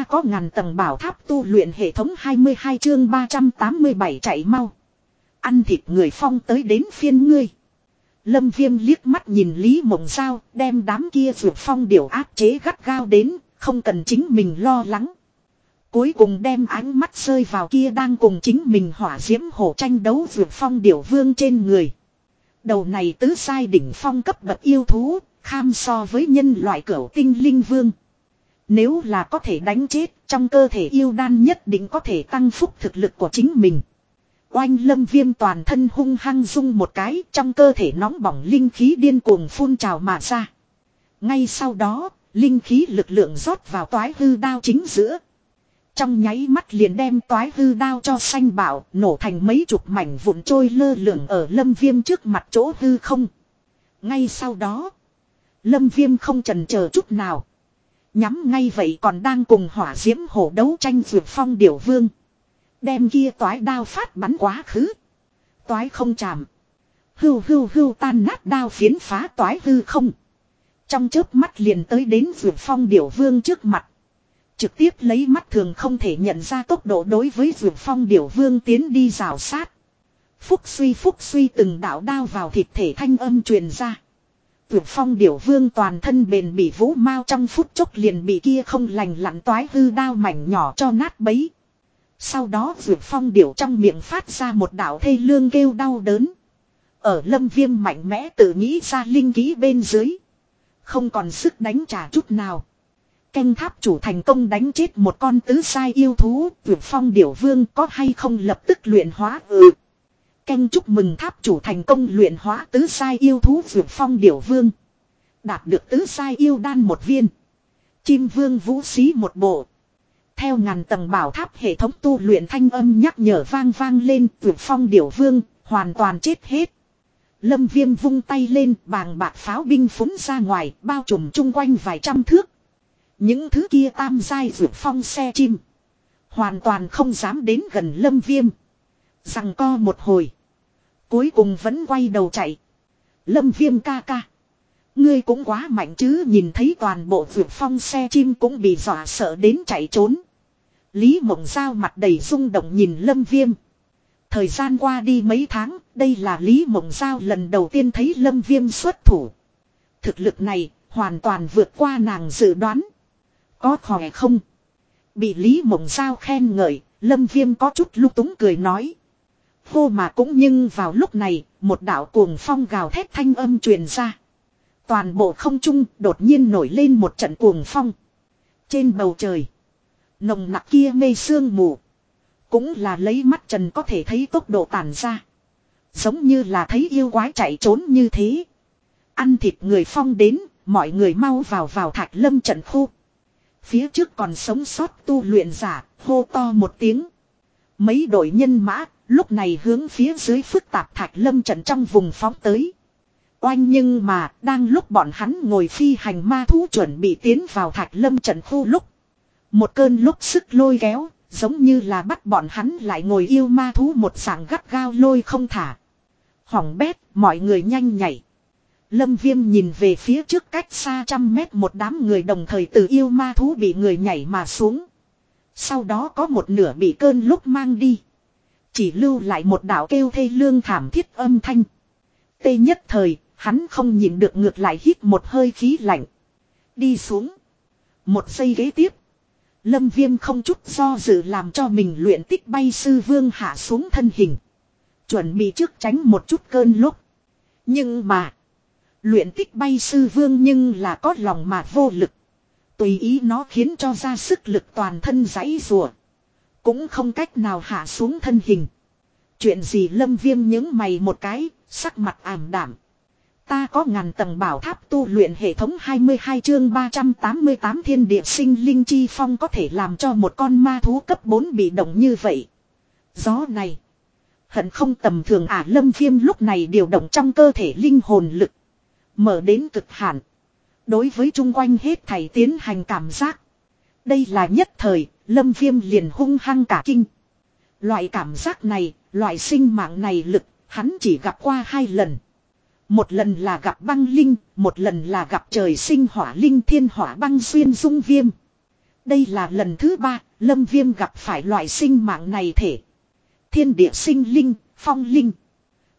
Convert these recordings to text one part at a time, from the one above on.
Ta có ngàn tầng bảo tháp tu luyện hệ thống 22 chương 387 chạy mau. Ăn thịt người phong tới đến phiên ngươi. Lâm viêm liếc mắt nhìn Lý Mộng Giao đem đám kia vượt phong điều áp chế gắt gao đến, không cần chính mình lo lắng. Cuối cùng đem ánh mắt rơi vào kia đang cùng chính mình hỏa diễm hổ tranh đấu vượt phong điểu vương trên người. Đầu này tứ sai đỉnh phong cấp bậc yêu thú, kham so với nhân loại cửu tinh linh vương. Nếu là có thể đánh chết, trong cơ thể yêu đan nhất định có thể tăng phúc thực lực của chính mình. Oanh lâm viêm toàn thân hung hăng rung một cái trong cơ thể nóng bỏng linh khí điên cuồng phun trào mà ra. Ngay sau đó, linh khí lực lượng rót vào toái hư đao chính giữa. Trong nháy mắt liền đem toái hư đao cho xanh bảo nổ thành mấy chục mảnh vụn trôi lơ lửng ở lâm viêm trước mặt chỗ hư không. Ngay sau đó, lâm viêm không trần chờ chút nào. Nhắm ngay vậy còn đang cùng hỏa diễm hổ đấu tranh vượt phong điểu vương. Đem kia toái đao phát bắn quá khứ. Toái không chạm. Hưu hưu hưu tan nát đao phiến phá toái hư không. Trong chớp mắt liền tới đến vượt phong điểu vương trước mặt. Trực tiếp lấy mắt thường không thể nhận ra tốc độ đối với vượt phong điểu vương tiến đi rào sát. Phúc suy phúc suy từng đạo đao vào thịt thể thanh âm truyền ra. Vượt phong điểu vương toàn thân bền bị vũ mau trong phút chốc liền bị kia không lành lặn toái hư đao mảnh nhỏ cho nát bấy. Sau đó vượt phong điểu trong miệng phát ra một đạo thê lương kêu đau đớn. Ở lâm viêm mạnh mẽ tự nghĩ ra linh ký bên dưới. Không còn sức đánh trả chút nào. Canh tháp chủ thành công đánh chết một con tứ sai yêu thú, vượt phong điểu vương có hay không lập tức luyện hóa ừ. Canh chúc mừng tháp chủ thành công luyện hóa tứ sai yêu thú vượt phong điểu vương. Đạt được tứ sai yêu đan một viên. Chim vương vũ xí một bộ. Theo ngàn tầng bảo tháp hệ thống tu luyện thanh âm nhắc nhở vang vang lên vượt phong điểu vương, hoàn toàn chết hết. Lâm viêm vung tay lên bàng bạc pháo binh phúng ra ngoài bao trùm chung quanh vài trăm thước. Những thứ kia tam giai vượt phong xe chim. Hoàn toàn không dám đến gần lâm viêm. Rằng co một hồi. Cuối cùng vẫn quay đầu chạy. Lâm viêm ca ca. Ngươi cũng quá mạnh chứ nhìn thấy toàn bộ vượt phong xe chim cũng bị dọa sợ đến chạy trốn. Lý mộng giao mặt đầy rung động nhìn lâm viêm. Thời gian qua đi mấy tháng, đây là Lý Mộng Giao lần đầu tiên thấy Lâm Viêm xuất thủ. Thực lực này, hoàn toàn vượt qua nàng dự đoán. Có khỏe không? Bị Lý Mộng Giao khen ngợi, Lâm Viêm có chút lúc túng cười nói. Hô mà cũng nhưng vào lúc này, một đạo cuồng phong gào thét thanh âm truyền ra. Toàn bộ không trung đột nhiên nổi lên một trận cuồng phong. Trên bầu trời, nồng nặc kia mây sương mù. Cũng là lấy mắt trần có thể thấy tốc độ tàn ra. Giống như là thấy yêu quái chạy trốn như thế. Ăn thịt người phong đến, mọi người mau vào vào thạch lâm trận khu. Phía trước còn sống sót tu luyện giả, hô to một tiếng. Mấy đội nhân mã, lúc này hướng phía dưới phức tạp thạch lâm trận trong vùng phóng tới. Oanh nhưng mà, đang lúc bọn hắn ngồi phi hành ma thú chuẩn bị tiến vào thạch lâm trận khu lúc. Một cơn lúc sức lôi kéo, giống như là bắt bọn hắn lại ngồi yêu ma thú một sảng gắt gao lôi không thả. Hỏng bét, mọi người nhanh nhảy. Lâm viêm nhìn về phía trước cách xa trăm mét một đám người đồng thời từ yêu ma thú bị người nhảy mà xuống. Sau đó có một nửa bị cơn lúc mang đi. Chỉ lưu lại một đạo kêu thê lương thảm thiết âm thanh. Tê nhất thời, hắn không nhìn được ngược lại hít một hơi khí lạnh. Đi xuống. Một giây ghế tiếp. Lâm viêm không chút do dự làm cho mình luyện tích bay sư vương hạ xuống thân hình. Chuẩn bị trước tránh một chút cơn lúc. Nhưng mà. Luyện tích bay sư vương nhưng là có lòng mà vô lực. Tùy ý nó khiến cho ra sức lực toàn thân giãy rùa. Cũng không cách nào hạ xuống thân hình. Chuyện gì lâm viêm những mày một cái, sắc mặt ảm đảm. Ta có ngàn tầng bảo tháp tu luyện hệ thống 22 chương 388 thiên địa sinh linh chi phong có thể làm cho một con ma thú cấp 4 bị động như vậy. Gió này. Hận không tầm thường ả lâm viêm lúc này điều động trong cơ thể linh hồn lực. Mở đến cực hạn. Đối với chung quanh hết thầy tiến hành cảm giác. Đây là nhất thời, lâm viêm liền hung hăng cả kinh. Loại cảm giác này, loại sinh mạng này lực, hắn chỉ gặp qua hai lần. Một lần là gặp băng linh, một lần là gặp trời sinh hỏa linh thiên hỏa băng xuyên dung viêm. Đây là lần thứ ba, Lâm Viêm gặp phải loại sinh mạng này thể. Thiên địa sinh linh, phong linh.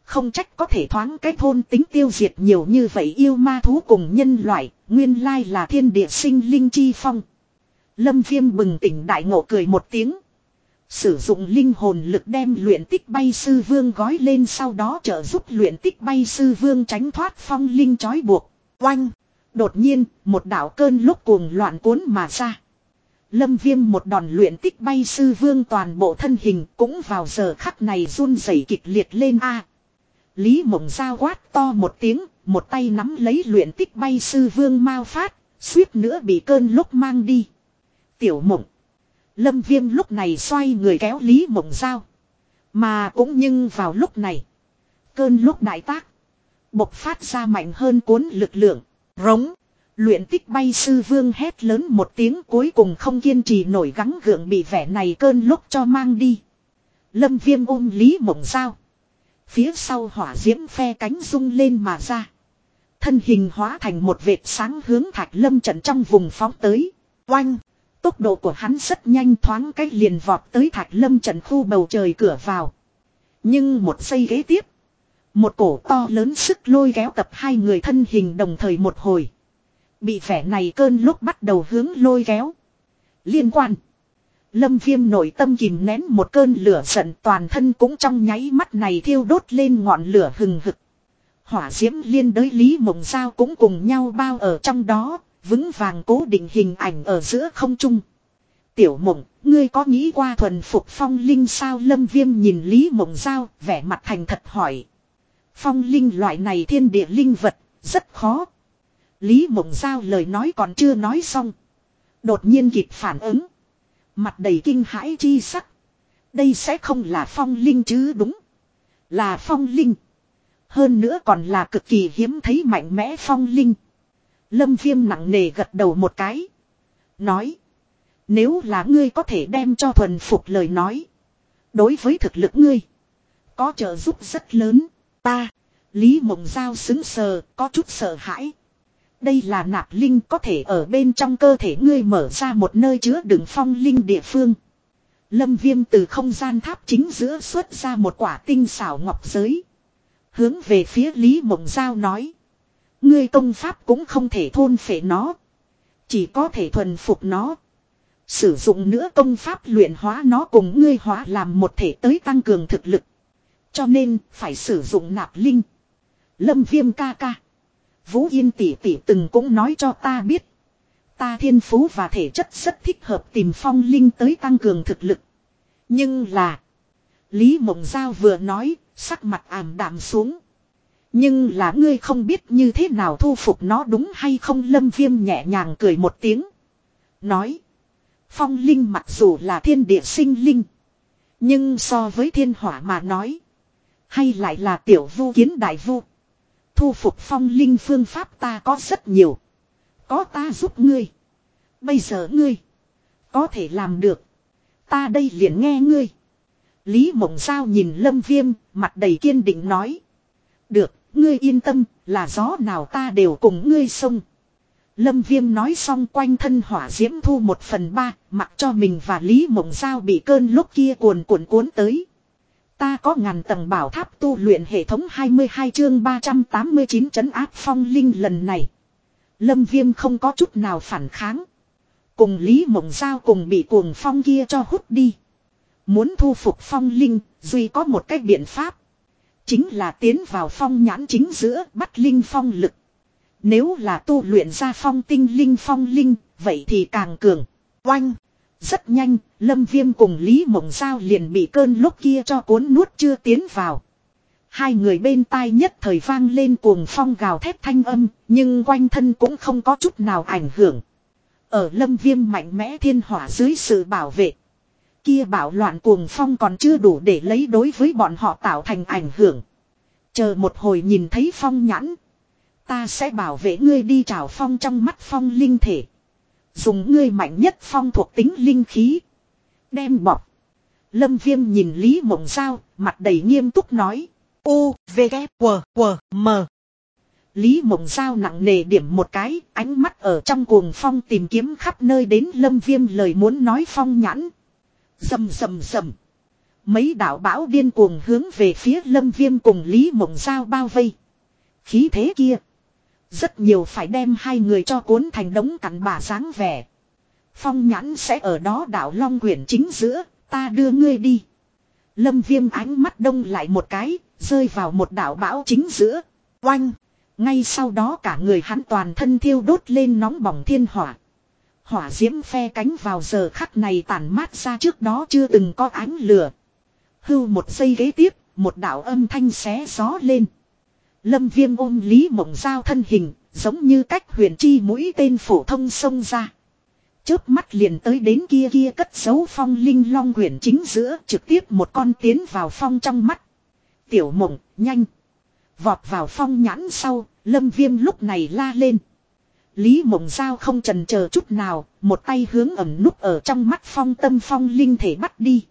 Không trách có thể thoáng cái thôn tính tiêu diệt nhiều như vậy yêu ma thú cùng nhân loại, nguyên lai là thiên địa sinh linh chi phong. Lâm Viêm bừng tỉnh đại ngộ cười một tiếng. Sử dụng linh hồn lực đem luyện tích bay sư vương gói lên sau đó trợ giúp luyện tích bay sư vương tránh thoát phong linh trói buộc. Oanh! Đột nhiên, một đảo cơn lúc cuồng loạn cuốn mà ra. Lâm viêm một đòn luyện tích bay sư vương toàn bộ thân hình cũng vào giờ khắc này run rẩy kịch liệt lên a Lý mộng giao quát to một tiếng, một tay nắm lấy luyện tích bay sư vương mau phát, suýt nữa bị cơn lúc mang đi. Tiểu mộng. Lâm viêm lúc này xoay người kéo Lý mộng giao. Mà cũng nhưng vào lúc này. Cơn lúc đại tác. Bộc phát ra mạnh hơn cuốn lực lượng. Rống. Luyện tích bay sư vương hét lớn một tiếng cuối cùng không kiên trì nổi gắng gượng bị vẻ này cơn lúc cho mang đi. Lâm viêm ôm Lý mộng giao. Phía sau hỏa diễm phe cánh rung lên mà ra. Thân hình hóa thành một vệt sáng hướng thạch lâm trận trong vùng phóng tới. Oanh! Tốc độ của hắn rất nhanh thoáng cách liền vọt tới thạch lâm trận khu bầu trời cửa vào. Nhưng một giây ghế tiếp. Một cổ to lớn sức lôi kéo tập hai người thân hình đồng thời một hồi. Bị vẻ này cơn lúc bắt đầu hướng lôi kéo. Liên quan. Lâm viêm nội tâm kìm nén một cơn lửa giận toàn thân cũng trong nháy mắt này thiêu đốt lên ngọn lửa hừng hực. Hỏa diễm liên đới Lý Mộng Giao cũng cùng nhau bao ở trong đó, vững vàng cố định hình ảnh ở giữa không trung. Tiểu mộng, ngươi có nghĩ qua thuần phục phong linh sao lâm viêm nhìn Lý Mộng Giao, vẻ mặt thành thật hỏi. Phong linh loại này thiên địa linh vật, rất khó. Lý Mộng Giao lời nói còn chưa nói xong. Đột nhiên kịp phản ứng. Mặt đầy kinh hãi chi sắc. Đây sẽ không là phong linh chứ đúng. Là phong linh. Hơn nữa còn là cực kỳ hiếm thấy mạnh mẽ phong linh. Lâm viêm nặng nề gật đầu một cái. Nói. Nếu là ngươi có thể đem cho thuần phục lời nói. Đối với thực lực ngươi. Có trợ giúp rất lớn. Ta. Lý mộng giao xứng sờ. Có chút sợ hãi. Đây là nạp linh có thể ở bên trong cơ thể ngươi mở ra một nơi chứa đựng phong linh địa phương. Lâm viêm từ không gian tháp chính giữa xuất ra một quả tinh xảo ngọc giới. Hướng về phía Lý Mộng Giao nói. Ngươi công pháp cũng không thể thôn phệ nó. Chỉ có thể thuần phục nó. Sử dụng nữa công pháp luyện hóa nó cùng ngươi hóa làm một thể tới tăng cường thực lực. Cho nên phải sử dụng nạp linh. Lâm viêm ca ca. Vũ Yên tỷ tỷ từng cũng nói cho ta biết. Ta thiên phú và thể chất rất thích hợp tìm phong linh tới tăng cường thực lực. Nhưng là. Lý Mộng Giao vừa nói, sắc mặt ảm đạm xuống. Nhưng là ngươi không biết như thế nào thu phục nó đúng hay không lâm viêm nhẹ nhàng cười một tiếng. Nói. Phong linh mặc dù là thiên địa sinh linh. Nhưng so với thiên hỏa mà nói. Hay lại là tiểu vu kiến đại vu. Thu phục phong linh phương pháp ta có rất nhiều. Có ta giúp ngươi. Bây giờ ngươi. Có thể làm được. Ta đây liền nghe ngươi. Lý mộng Giao nhìn lâm viêm. Mặt đầy kiên định nói. Được. Ngươi yên tâm. Là gió nào ta đều cùng ngươi xông. Lâm Viêm nói xong quanh thân hỏa diễm thu một phần ba, mặc cho mình và Lý Mộng Giao bị cơn lúc kia cuồn cuộn cuốn tới. Ta có ngàn tầng bảo tháp tu luyện hệ thống 22 chương 389 trấn áp phong linh lần này. Lâm Viêm không có chút nào phản kháng. Cùng Lý Mộng Giao cùng bị cuồng phong kia cho hút đi. Muốn thu phục phong linh, duy có một cách biện pháp. Chính là tiến vào phong nhãn chính giữa bắt linh phong lực. Nếu là tu luyện ra phong tinh linh phong linh, vậy thì càng cường. Oanh! Rất nhanh, Lâm Viêm cùng Lý Mộng Giao liền bị cơn lúc kia cho cuốn nuốt chưa tiến vào. Hai người bên tai nhất thời vang lên cuồng phong gào thép thanh âm, nhưng quanh thân cũng không có chút nào ảnh hưởng. Ở Lâm Viêm mạnh mẽ thiên hỏa dưới sự bảo vệ. Kia bảo loạn cuồng phong còn chưa đủ để lấy đối với bọn họ tạo thành ảnh hưởng. Chờ một hồi nhìn thấy phong nhãn. Ta sẽ bảo vệ ngươi đi trào phong trong mắt phong linh thể. Dùng ngươi mạnh nhất phong thuộc tính linh khí. Đem bọc. Lâm viêm nhìn Lý Mộng Giao, mặt đầy nghiêm túc nói. U, V, G, W, W, M. Lý Mộng Giao nặng nề điểm một cái, ánh mắt ở trong cuồng phong tìm kiếm khắp nơi đến lâm viêm lời muốn nói phong nhãn sầm sầm sầm, Mấy đảo bão điên cuồng hướng về phía lâm viêm cùng Lý Mộng Giao bao vây. Khí thế kia. Rất nhiều phải đem hai người cho cuốn thành đống cặn bà dáng vẻ. Phong nhãn sẽ ở đó đảo Long quyển chính giữa, ta đưa ngươi đi. Lâm viêm ánh mắt đông lại một cái, rơi vào một đảo bão chính giữa. Oanh! Ngay sau đó cả người hắn toàn thân thiêu đốt lên nóng bỏng thiên hỏa. Hỏa diễm phe cánh vào giờ khắc này tàn mát ra trước đó chưa từng có ánh lửa. Hưu một giây ghế tiếp, một đạo âm thanh xé gió lên. Lâm viêm ôm Lý Mộng Giao thân hình, giống như cách huyền chi mũi tên phổ thông sông ra. Chớp mắt liền tới đến kia kia cất dấu phong linh long huyền chính giữa trực tiếp một con tiến vào phong trong mắt. Tiểu mộng, nhanh. Vọt vào phong nhãn sau, lâm viêm lúc này la lên. Lý mộng giao không trần chờ chút nào, một tay hướng ẩm núp ở trong mắt phong tâm phong linh thể bắt đi.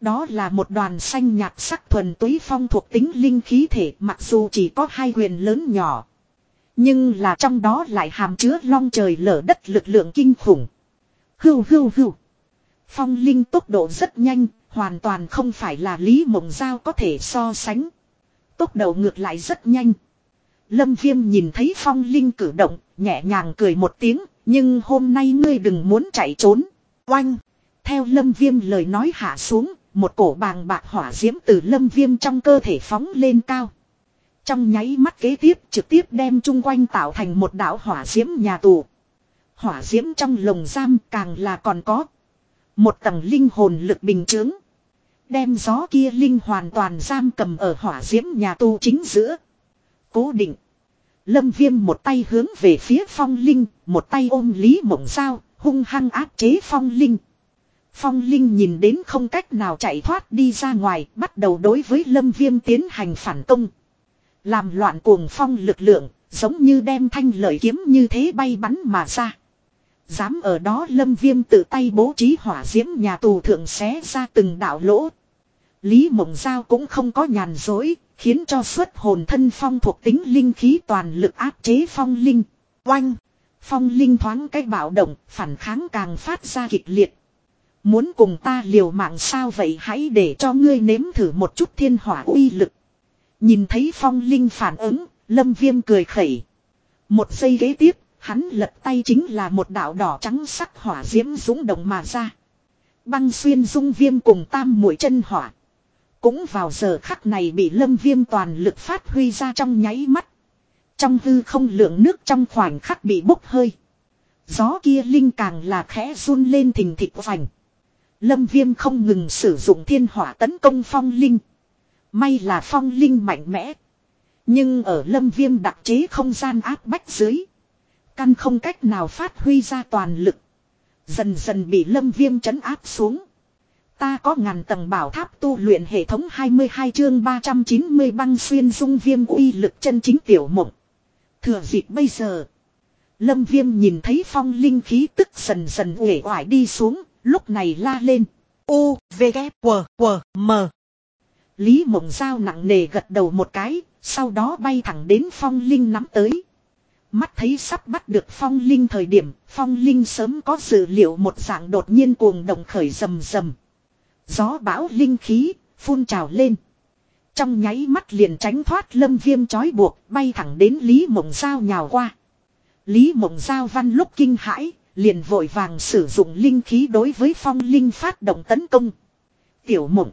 Đó là một đoàn xanh nhạt sắc thuần túy phong thuộc tính linh khí thể mặc dù chỉ có hai huyền lớn nhỏ. Nhưng là trong đó lại hàm chứa long trời lở đất lực lượng kinh khủng. Hưu hưu hưu. Phong linh tốc độ rất nhanh, hoàn toàn không phải là Lý Mộng Giao có thể so sánh. Tốc độ ngược lại rất nhanh. Lâm Viêm nhìn thấy phong linh cử động, nhẹ nhàng cười một tiếng, nhưng hôm nay ngươi đừng muốn chạy trốn. Oanh! Theo Lâm Viêm lời nói hạ xuống, một cổ bàng bạc hỏa diễm từ Lâm Viêm trong cơ thể phóng lên cao. Trong nháy mắt kế tiếp trực tiếp đem chung quanh tạo thành một đảo hỏa diễm nhà tù. Hỏa diễm trong lồng giam càng là còn có. Một tầng linh hồn lực bình chướng. Đem gió kia linh hoàn toàn giam cầm ở hỏa diễm nhà tù chính giữa. Cố định. Lâm viêm một tay hướng về phía phong linh, một tay ôm Lý Mộng Giao, hung hăng áp chế phong linh. Phong linh nhìn đến không cách nào chạy thoát đi ra ngoài, bắt đầu đối với lâm viêm tiến hành phản công. Làm loạn cuồng phong lực lượng, giống như đem thanh lợi kiếm như thế bay bắn mà ra. Dám ở đó lâm viêm tự tay bố trí hỏa diễm nhà tù thượng xé ra từng đảo lỗ. Lý Mộng Giao cũng không có nhàn dối, khiến cho xuất hồn thân phong thuộc tính linh khí toàn lực áp chế phong linh. Oanh! Phong linh thoáng cái bạo động, phản kháng càng phát ra kịch liệt. Muốn cùng ta liều mạng sao vậy hãy để cho ngươi nếm thử một chút thiên hỏa uy lực. Nhìn thấy phong linh phản ứng, lâm viêm cười khẩy. Một giây ghế tiếp, hắn lật tay chính là một đạo đỏ trắng sắc hỏa diễm dũng động mà ra. Băng xuyên dung viêm cùng tam mũi chân hỏa. Cũng vào giờ khắc này bị lâm viêm toàn lực phát huy ra trong nháy mắt. Trong hư không lượng nước trong khoảnh khắc bị bốc hơi. Gió kia linh càng là khẽ run lên thình thịch vành. Lâm viêm không ngừng sử dụng thiên hỏa tấn công phong linh. May là phong linh mạnh mẽ. Nhưng ở lâm viêm đặc chế không gian áp bách dưới. Căn không cách nào phát huy ra toàn lực. Dần dần bị lâm viêm trấn áp xuống. Ta có ngàn tầng bảo tháp tu luyện hệ thống 22 chương 390 băng xuyên dung viêm uy lực chân chính tiểu mộng. Thừa dịp bây giờ. Lâm viêm nhìn thấy phong linh khí tức dần dần uể oải đi xuống, lúc này la lên. U, V, K, W, W, M. Lý mộng giao nặng nề gật đầu một cái, sau đó bay thẳng đến phong linh nắm tới. Mắt thấy sắp bắt được phong linh thời điểm, phong linh sớm có dự liệu một dạng đột nhiên cuồng động khởi rầm rầm. Gió bão linh khí, phun trào lên. Trong nháy mắt liền tránh thoát lâm viêm trói buộc, bay thẳng đến Lý Mộng Giao nhào qua. Lý Mộng Giao văn lúc kinh hãi, liền vội vàng sử dụng linh khí đối với phong linh phát động tấn công. Tiểu mộng.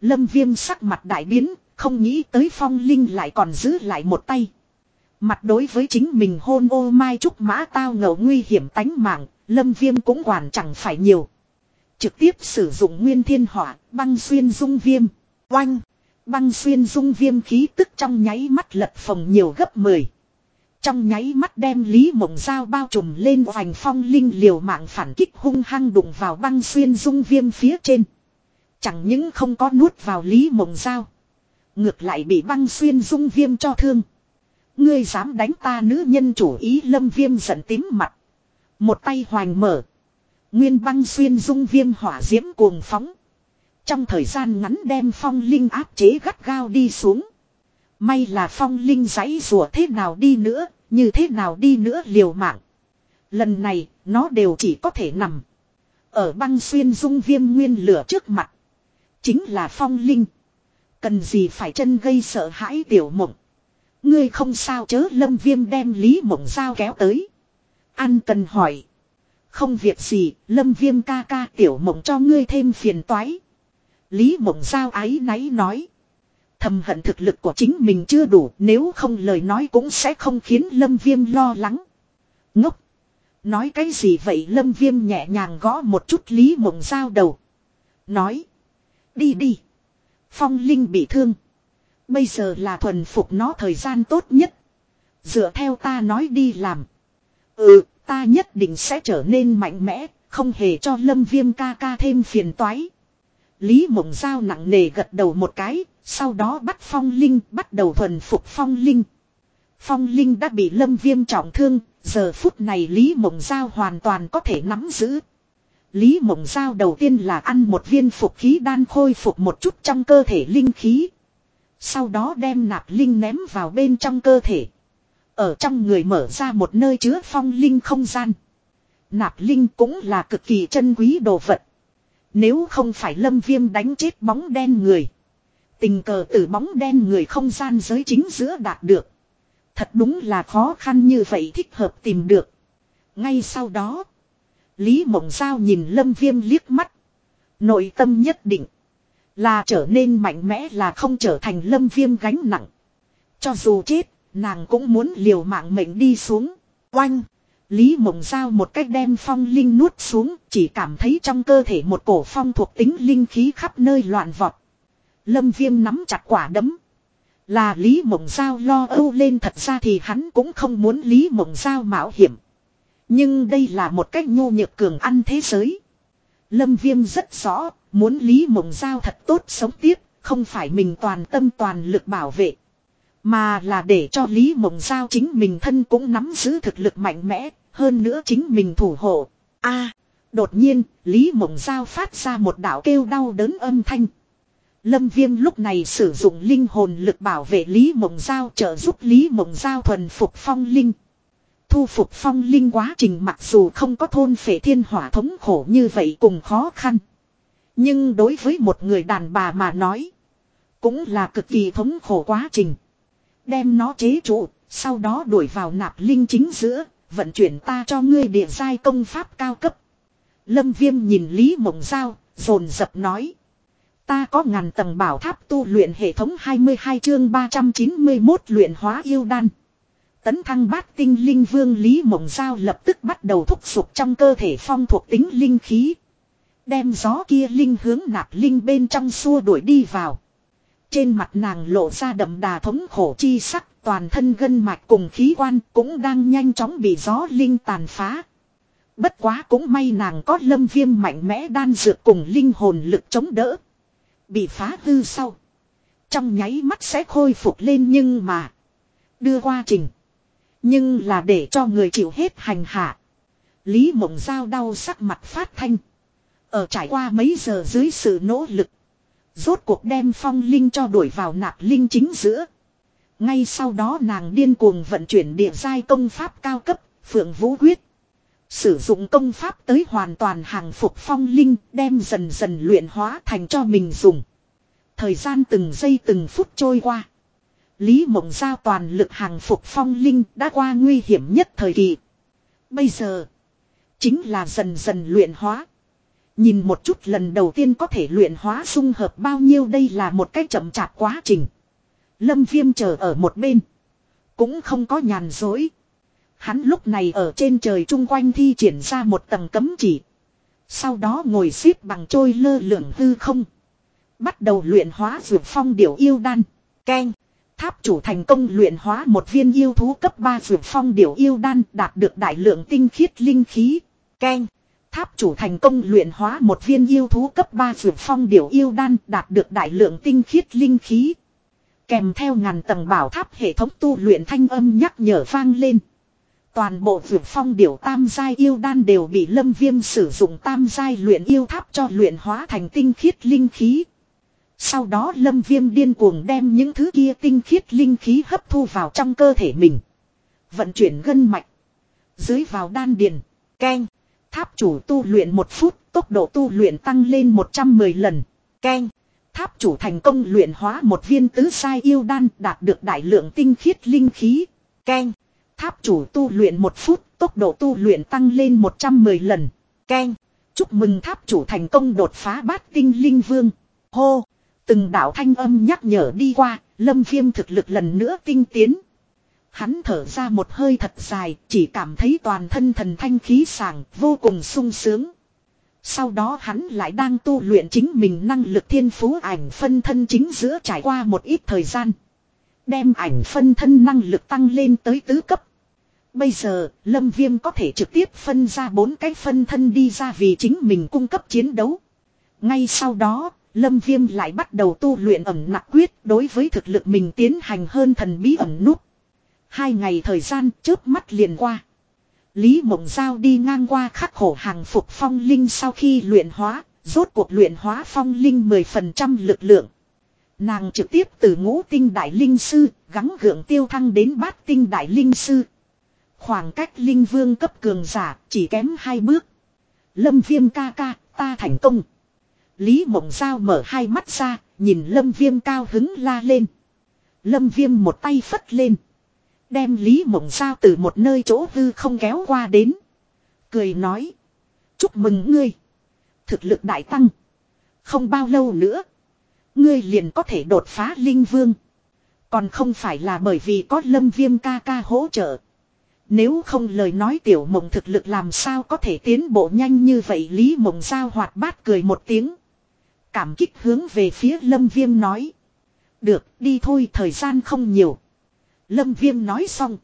Lâm viêm sắc mặt đại biến, không nghĩ tới phong linh lại còn giữ lại một tay. Mặt đối với chính mình hôn ô mai trúc mã tao ngầu nguy hiểm tánh mạng, lâm viêm cũng hoàn chẳng phải nhiều. Trực tiếp sử dụng nguyên thiên hỏa, băng xuyên dung viêm. Oanh! Băng xuyên dung viêm khí tức trong nháy mắt lật phòng nhiều gấp 10. Trong nháy mắt đem Lý Mộng Giao bao trùm lên hoành phong linh liều mạng phản kích hung hăng đụng vào băng xuyên dung viêm phía trên. Chẳng những không có nuốt vào Lý Mộng Giao. Ngược lại bị băng xuyên dung viêm cho thương. Ngươi dám đánh ta nữ nhân chủ ý lâm viêm giận tím mặt. Một tay hoành mở. Nguyên băng xuyên dung viêm hỏa diễm cuồng phóng. Trong thời gian ngắn đem phong linh áp chế gắt gao đi xuống. May là phong linh giấy rùa thế nào đi nữa, như thế nào đi nữa liều mạng. Lần này, nó đều chỉ có thể nằm. Ở băng xuyên dung viêm nguyên lửa trước mặt. Chính là phong linh. Cần gì phải chân gây sợ hãi tiểu mộng. Ngươi không sao chớ lâm viêm đem lý mộng dao kéo tới. Ăn cần hỏi. Không việc gì, lâm viêm ca ca tiểu mộng cho ngươi thêm phiền toái. Lý mộng giao ái náy nói. Thầm hận thực lực của chính mình chưa đủ nếu không lời nói cũng sẽ không khiến lâm viêm lo lắng. Ngốc. Nói cái gì vậy lâm viêm nhẹ nhàng gõ một chút lý mộng giao đầu. Nói. Đi đi. Phong Linh bị thương. Bây giờ là thuần phục nó thời gian tốt nhất. Dựa theo ta nói đi làm. Ừ, ta nhất định sẽ trở nên mạnh mẽ, không hề cho lâm viêm ca ca thêm phiền toái. Lý mộng giao nặng nề gật đầu một cái, sau đó bắt phong linh, bắt đầu thuần phục phong linh. Phong linh đã bị lâm viêm trọng thương, giờ phút này Lý mộng giao hoàn toàn có thể nắm giữ. Lý mộng giao đầu tiên là ăn một viên phục khí đan khôi phục một chút trong cơ thể linh khí. Sau đó đem nạp linh ném vào bên trong cơ thể. Ở trong người mở ra một nơi chứa phong linh không gian. Nạp linh cũng là cực kỳ chân quý đồ vật. Nếu không phải lâm viêm đánh chết bóng đen người. Tình cờ từ bóng đen người không gian giới chính giữa đạt được. Thật đúng là khó khăn như vậy thích hợp tìm được. Ngay sau đó. Lý Mộng Giao nhìn lâm viêm liếc mắt. Nội tâm nhất định. Là trở nên mạnh mẽ là không trở thành lâm viêm gánh nặng. Cho dù chết, nàng cũng muốn liều mạng mệnh đi xuống. Oanh! Lý Mộng Giao một cách đem phong linh nuốt xuống, chỉ cảm thấy trong cơ thể một cổ phong thuộc tính linh khí khắp nơi loạn vọt. Lâm Viêm nắm chặt quả đấm. Là Lý Mộng Giao lo âu lên thật ra thì hắn cũng không muốn Lý Mộng Giao mạo hiểm. Nhưng đây là một cách nhu nhược cường ăn thế giới. Lâm Viêm rất rõ, muốn Lý Mộng Giao thật tốt sống tiếp, không phải mình toàn tâm toàn lực bảo vệ. Mà là để cho Lý Mộng Giao chính mình thân cũng nắm giữ thực lực mạnh mẽ, hơn nữa chính mình thủ hộ. a đột nhiên, Lý Mộng Giao phát ra một đạo kêu đau đớn âm thanh. Lâm Viêm lúc này sử dụng linh hồn lực bảo vệ Lý Mộng Giao trợ giúp Lý Mộng Giao thuần phục phong linh. Thu phục phong linh quá trình mặc dù không có thôn phệ thiên hỏa thống khổ như vậy cùng khó khăn. Nhưng đối với một người đàn bà mà nói. Cũng là cực kỳ thống khổ quá trình. Đem nó chế trụ, sau đó đuổi vào nạp linh chính giữa, vận chuyển ta cho ngươi địa giai công pháp cao cấp. Lâm Viêm nhìn Lý Mộng Giao, rồn dập nói. Ta có ngàn tầng bảo tháp tu luyện hệ thống 22 chương 391 luyện hóa yêu đan. Tấn thăng bát tinh linh vương Lý Mộng Giao lập tức bắt đầu thúc sụp trong cơ thể phong thuộc tính linh khí. Đem gió kia linh hướng nạp linh bên trong xua đuổi đi vào. Trên mặt nàng lộ ra đậm đà thống khổ chi sắc, toàn thân gân mạch cùng khí quan cũng đang nhanh chóng bị gió linh tàn phá. Bất quá cũng may nàng có lâm viêm mạnh mẽ đan dược cùng linh hồn lực chống đỡ. Bị phá hư sau. Trong nháy mắt sẽ khôi phục lên nhưng mà. Đưa qua trình. Nhưng là để cho người chịu hết hành hạ. Lý mộng giao đau sắc mặt phát thanh. Ở trải qua mấy giờ dưới sự nỗ lực. Rốt cuộc đem phong linh cho đuổi vào nạp linh chính giữa. Ngay sau đó nàng điên cuồng vận chuyển địa giai công pháp cao cấp, phượng vũ quyết. Sử dụng công pháp tới hoàn toàn hàng phục phong linh, đem dần dần luyện hóa thành cho mình dùng. Thời gian từng giây từng phút trôi qua. Lý mộng giao toàn lực hàng phục phong linh đã qua nguy hiểm nhất thời kỳ. Bây giờ, chính là dần dần luyện hóa. Nhìn một chút lần đầu tiên có thể luyện hóa dung hợp bao nhiêu đây là một cách chậm chạp quá trình. Lâm viêm chờ ở một bên. Cũng không có nhàn dối. Hắn lúc này ở trên trời chung quanh thi triển ra một tầng cấm chỉ. Sau đó ngồi xếp bằng trôi lơ lửng hư không. Bắt đầu luyện hóa dược phong điểu yêu đan. Ken. Tháp chủ thành công luyện hóa một viên yêu thú cấp 3 dược phong điểu yêu đan đạt được đại lượng tinh khiết linh khí. Ken. Tháp chủ thành công luyện hóa một viên yêu thú cấp 3 vượt phong điểu yêu đan đạt được đại lượng tinh khiết linh khí. Kèm theo ngàn tầng bảo tháp hệ thống tu luyện thanh âm nhắc nhở vang lên. Toàn bộ vượt phong điểu tam giai yêu đan đều bị lâm viêm sử dụng tam giai luyện yêu tháp cho luyện hóa thành tinh khiết linh khí. Sau đó lâm viêm điên cuồng đem những thứ kia tinh khiết linh khí hấp thu vào trong cơ thể mình. Vận chuyển gân mạch. Dưới vào đan điền. Keng. Tháp chủ tu luyện một phút, tốc độ tu luyện tăng lên 110 lần. Keng. Tháp chủ thành công luyện hóa một viên tứ sai yêu đan đạt được đại lượng tinh khiết linh khí. Keng. Tháp chủ tu luyện một phút, tốc độ tu luyện tăng lên 110 lần. Keng. Chúc mừng tháp chủ thành công đột phá bát tinh linh vương. Hô. Từng đạo thanh âm nhắc nhở đi qua, lâm viêm thực lực lần nữa tinh tiến. Hắn thở ra một hơi thật dài, chỉ cảm thấy toàn thân thần thanh khí sảng, vô cùng sung sướng. Sau đó hắn lại đang tu luyện chính mình năng lực thiên phú ảnh phân thân chính giữa trải qua một ít thời gian. Đem ảnh phân thân năng lực tăng lên tới tứ cấp. Bây giờ, Lâm Viêm có thể trực tiếp phân ra bốn cái phân thân đi ra vì chính mình cung cấp chiến đấu. Ngay sau đó, Lâm Viêm lại bắt đầu tu luyện ẩm nặng quyết đối với thực lực mình tiến hành hơn thần bí ẩm nút. Hai ngày thời gian chớp mắt liền qua. Lý Mộng Giao đi ngang qua khắc khổ hàng phục phong linh sau khi luyện hóa, rốt cuộc luyện hóa phong linh 10% lực lượng. Nàng trực tiếp từ ngũ tinh đại linh sư, gắng gượng tiêu thăng đến bát tinh đại linh sư. Khoảng cách linh vương cấp cường giả chỉ kém hai bước. Lâm viêm ca ca, ta thành công. Lý mộng giao mở hai mắt ra, nhìn lâm viêm cao hứng la lên. Lâm viêm một tay phất lên. Đem Lý mộng giao từ một nơi chỗ hư không kéo qua đến. Cười nói. Chúc mừng ngươi. Thực lực đại tăng. Không bao lâu nữa. Ngươi liền có thể đột phá linh vương. Còn không phải là bởi vì có lâm viêm ca ca hỗ trợ. Nếu không lời nói tiểu mộng thực lực làm sao có thể tiến bộ nhanh như vậy, Lý mộng giao hoạt bát cười một tiếng. Cảm kích hướng về phía lâm viêm nói. Được, đi thôi, thời gian không nhiều. Lâm viêm nói xong.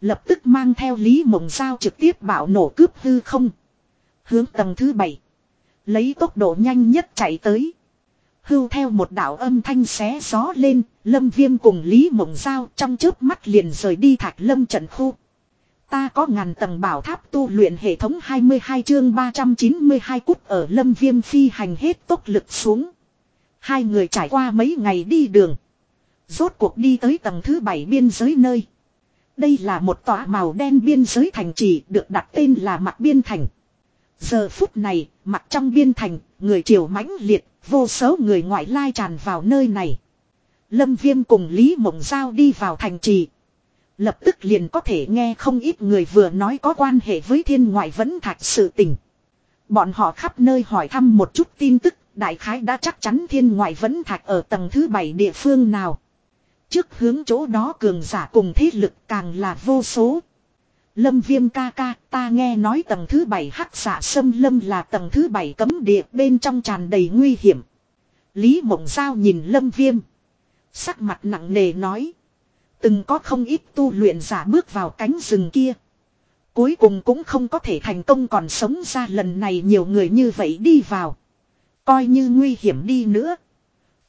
Lập tức mang theo Lý mộng giao trực tiếp bảo nổ cướp hư không. Hướng tầng thứ bảy Lấy tốc độ nhanh nhất chạy tới. Hưu theo một đạo âm thanh xé gió lên, Lâm Viêm cùng Lý Mộng Giao trong chớp mắt liền rời đi thạch lâm trận khu. Ta có ngàn tầng bảo tháp tu luyện hệ thống 22 chương 392 cút ở lâm viêm phi hành hết tốc lực xuống. Hai người trải qua mấy ngày đi đường. Rốt cuộc đi tới tầng thứ 7 biên giới nơi. Đây là một tòa màu đen biên giới thành trì được đặt tên là mặt biên thành. Giờ phút này, mặt trong biên thành, người triều mãnh liệt, vô số người ngoại lai tràn vào nơi này. Lâm Viêm cùng Lý Mộng Giao đi vào thành trì. Lập tức liền có thể nghe không ít người vừa nói có quan hệ với thiên ngoại vẫn thạch sự tình. Bọn họ khắp nơi hỏi thăm một chút tin tức, đại khái đã chắc chắn thiên ngoại vẫn thạch ở tầng thứ bảy địa phương nào. Trước hướng chỗ đó cường giả cùng thế lực càng là vô số. Lâm viêm ca ca, ta nghe nói tầng thứ bảy hắc xạ sâm lâm là tầng thứ bảy cấm địa bên trong tràn đầy nguy hiểm. Lý mộng giao nhìn lâm viêm. Sắc mặt nặng nề nói. Từng có không ít tu luyện giả bước vào cánh rừng kia. Cuối cùng cũng không có thể thành công còn sống ra lần này nhiều người như vậy đi vào. Coi như nguy hiểm đi nữa.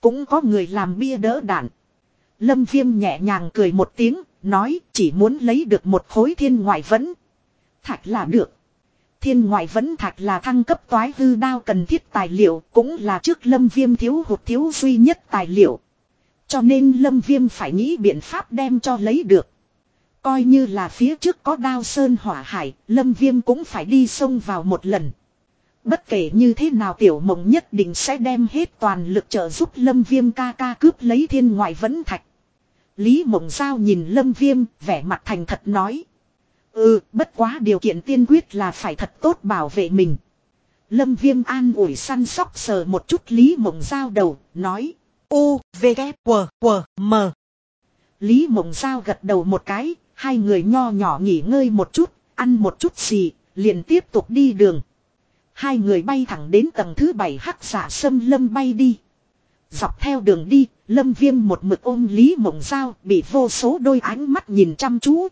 Cũng có người làm bia đỡ đạn. Lâm viêm nhẹ nhàng cười một tiếng, nói chỉ muốn lấy được một khối thiên ngoại vẫn. Thạch là được. Thiên ngoại vẫn thạch là thăng cấp toái hư đao cần thiết tài liệu, cũng là trước lâm viêm thiếu hụt thiếu duy nhất tài liệu. Cho nên lâm viêm phải nghĩ biện pháp đem cho lấy được. Coi như là phía trước có đao sơn hỏa hải, lâm viêm cũng phải đi sông vào một lần. Bất kể như thế nào tiểu mộng nhất định sẽ đem hết toàn lực trợ giúp lâm viêm ca ca cướp lấy thiên ngoại vẫn thạch. Lý mộng giao nhìn lâm viêm, vẻ mặt thành thật nói. Ừ, bất quá điều kiện tiên quyết là phải thật tốt bảo vệ mình. Lâm viêm an ủi săn sóc sờ một chút Lý mộng giao đầu, nói. U, V, K, W, W, M. Lý mộng giao gật đầu một cái, hai người nho nhỏ nghỉ ngơi một chút, ăn một chút gì, liền tiếp tục đi đường. Hai người bay thẳng đến tầng thứ bảy hắc giả sâm lâm bay đi. Dọc theo đường đi, lâm viêm một mực ôm Lý mộng giao bị vô số đôi ánh mắt nhìn chăm chú.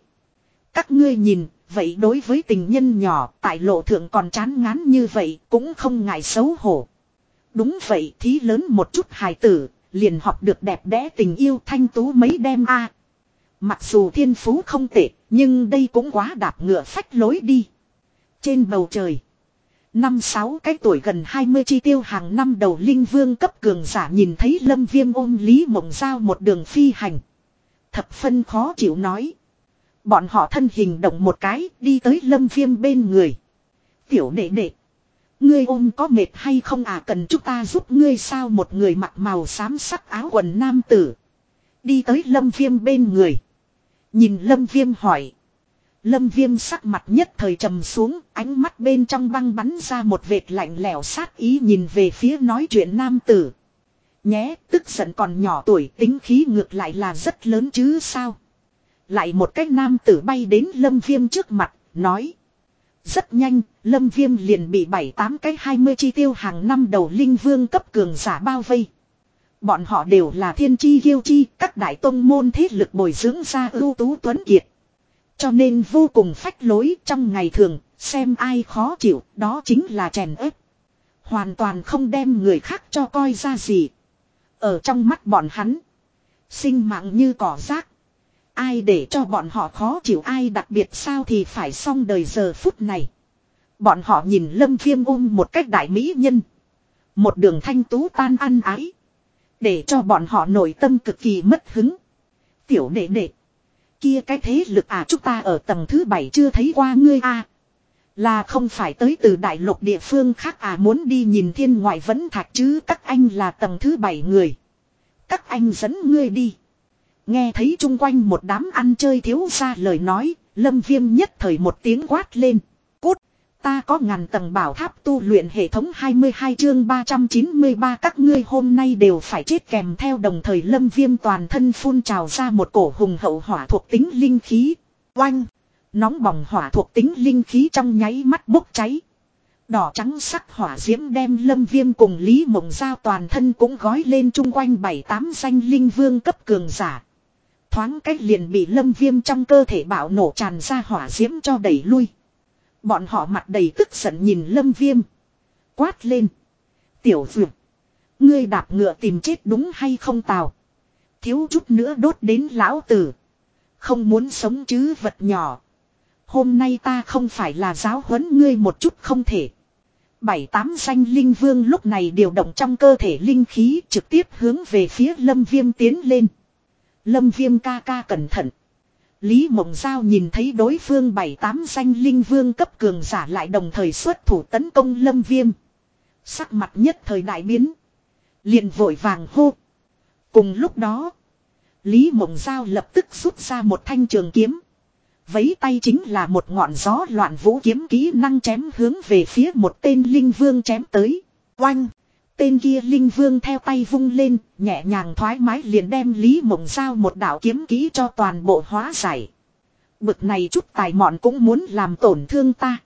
Các ngươi nhìn, vậy đối với tình nhân nhỏ tại lộ thượng còn chán ngán như vậy cũng không ngại xấu hổ. Đúng vậy thí lớn một chút hài tử, liền học được đẹp đẽ tình yêu thanh tú mấy đêm a Mặc dù thiên phú không tệ, nhưng đây cũng quá đạp ngựa phách lối đi. Trên bầu trời, Năm sáu cái tuổi gần 20 chi tiêu hàng năm đầu linh vương cấp cường giả nhìn thấy lâm viêm ôm Lý Mộng Giao một đường phi hành. Thập phân khó chịu nói. Bọn họ thân hình động một cái, đi tới lâm viêm bên người. Tiểu đệ đệ. Ngươi ôm có mệt hay không à cần chúng ta giúp ngươi sao một người mặc màu xám sắc áo quần nam tử. Đi tới lâm viêm bên người. Nhìn lâm viêm hỏi. Lâm viêm sắc mặt nhất thời trầm xuống, ánh mắt bên trong băng bắn ra một vệt lạnh lẽo sát ý nhìn về phía nói chuyện nam tử. Nhé, tức giận còn nhỏ tuổi tính khí ngược lại là rất lớn chứ sao. Lại một cái nam tử bay đến lâm viêm trước mặt, nói. Rất nhanh, lâm viêm liền bị bảy tám cái 20 chi tiêu hàng năm đầu linh vương cấp cường giả bao vây. Bọn họ đều là thiên chi yêu chi, các đại tông môn thế lực bồi dưỡng ra ưu tú tuấn kiệt. Cho nên vô cùng phách lối trong ngày thường, xem ai khó chịu, đó chính là chèn ép. Hoàn toàn không đem người khác cho coi ra gì. Ở trong mắt bọn hắn, sinh mạng như cỏ rác. Ai để cho bọn họ khó chịu ai đặc biệt sao thì phải xong đời giờ phút này. Bọn họ nhìn lâm viêm ôm một cách đại mỹ nhân. Một đường thanh tú tan ăn ái. Để cho bọn họ nội tâm cực kỳ mất hứng. Tiểu đệ đệ. Kia cái thế lực à chúng ta ở tầng thứ bảy chưa thấy qua ngươi à. Là không phải tới từ đại lục địa phương khác à muốn đi nhìn thiên ngoại vẫn thạch chứ các anh là tầng thứ bảy người. Các anh dẫn ngươi đi. Nghe thấy chung quanh một đám ăn chơi thiếu ra lời nói, lâm viêm nhất thời một tiếng quát lên. Ta có ngàn tầng bảo tháp tu luyện hệ thống 22 chương 393 các ngươi hôm nay đều phải chết kèm theo đồng thời lâm viêm toàn thân phun trào ra một cổ hùng hậu hỏa thuộc tính linh khí. Oanh, nóng bỏng hỏa thuộc tính linh khí trong nháy mắt bốc cháy. Đỏ trắng sắc hỏa diễm đem lâm viêm cùng Lý Mộng Giao toàn thân cũng gói lên chung quanh bảy tám danh linh vương cấp cường giả. Thoáng cách liền bị lâm viêm trong cơ thể bạo nổ tràn ra hỏa diễm cho đẩy lui. Bọn họ mặt đầy tức giận nhìn lâm viêm. Quát lên. Tiểu dược. Ngươi đạp ngựa tìm chết đúng hay không tào. Thiếu chút nữa đốt đến lão tử. Không muốn sống chứ vật nhỏ. Hôm nay ta không phải là giáo huấn ngươi một chút không thể. Bảy tám danh linh vương lúc này điều động trong cơ thể linh khí trực tiếp hướng về phía lâm viêm tiến lên. Lâm viêm ca ca cẩn thận. Lý Mộng Giao nhìn thấy đối phương bảy tám danh linh vương cấp cường giả lại đồng thời xuất thủ tấn công lâm viêm. Sắc mặt nhất thời đại biến. liền vội vàng hô. Cùng lúc đó, Lý Mộng Giao lập tức rút ra một thanh trường kiếm. Vấy tay chính là một ngọn gió loạn vũ kiếm kỹ năng chém hướng về phía một tên linh vương chém tới. Oanh! Tên kia linh vương theo tay vung lên, nhẹ nhàng thoải mái liền đem Lý Mộng Giao một đạo kiếm kỹ cho toàn bộ hóa giải. Bực này chút tài mọn cũng muốn làm tổn thương ta.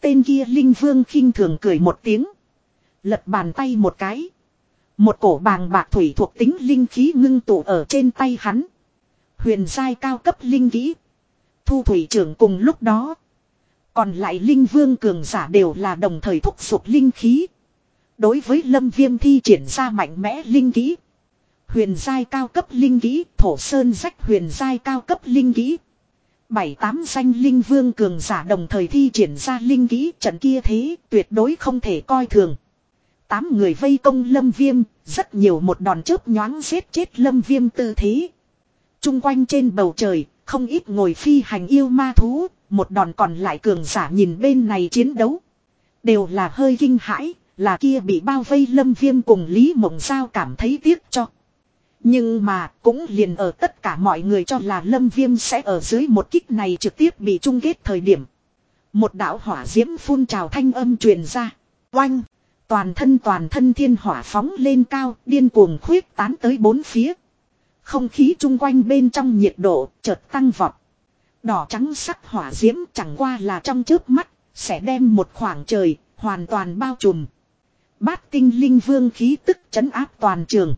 Tên kia linh vương khinh thường cười một tiếng. Lật bàn tay một cái. Một cổ bàng bạc thủy thuộc tính linh khí ngưng tụ ở trên tay hắn. Huyền giai cao cấp linh kỹ. Thu thủy trưởng cùng lúc đó. Còn lại linh vương cường giả đều là đồng thời thúc giục linh khí. Đối với lâm viêm thi triển ra mạnh mẽ linh kỹ. Huyền giai cao cấp linh kỹ, thổ sơn rách huyền giai cao cấp linh kỹ. Bảy tám danh linh vương cường giả đồng thời thi triển ra linh kỹ trận kia thế tuyệt đối không thể coi thường. Tám người vây công lâm viêm, rất nhiều một đòn chớp nhoáng giết chết lâm viêm tư thế. Trung quanh trên bầu trời, không ít ngồi phi hành yêu ma thú, một đòn còn lại cường giả nhìn bên này chiến đấu. Đều là hơi kinh hãi, là kia bị bao vây lâm viêm cùng Lý Mộng Giao cảm thấy tiếc cho. Nhưng mà cũng liền ở tất cả mọi người cho là lâm viêm sẽ ở dưới một kích này trực tiếp bị trung kết thời điểm. Một đạo hỏa diễm phun trào thanh âm truyền ra. Oanh! Toàn thân toàn thân thiên hỏa phóng lên cao, điên cuồng khuyết tán tới bốn phía. Không khí chung quanh bên trong nhiệt độ chợt tăng vọt. Đỏ trắng sắc hỏa diễm chẳng qua là trong trước mắt, sẽ đem một khoảng trời, hoàn toàn bao trùm. Bát tinh linh vương khí tức chấn áp toàn trường.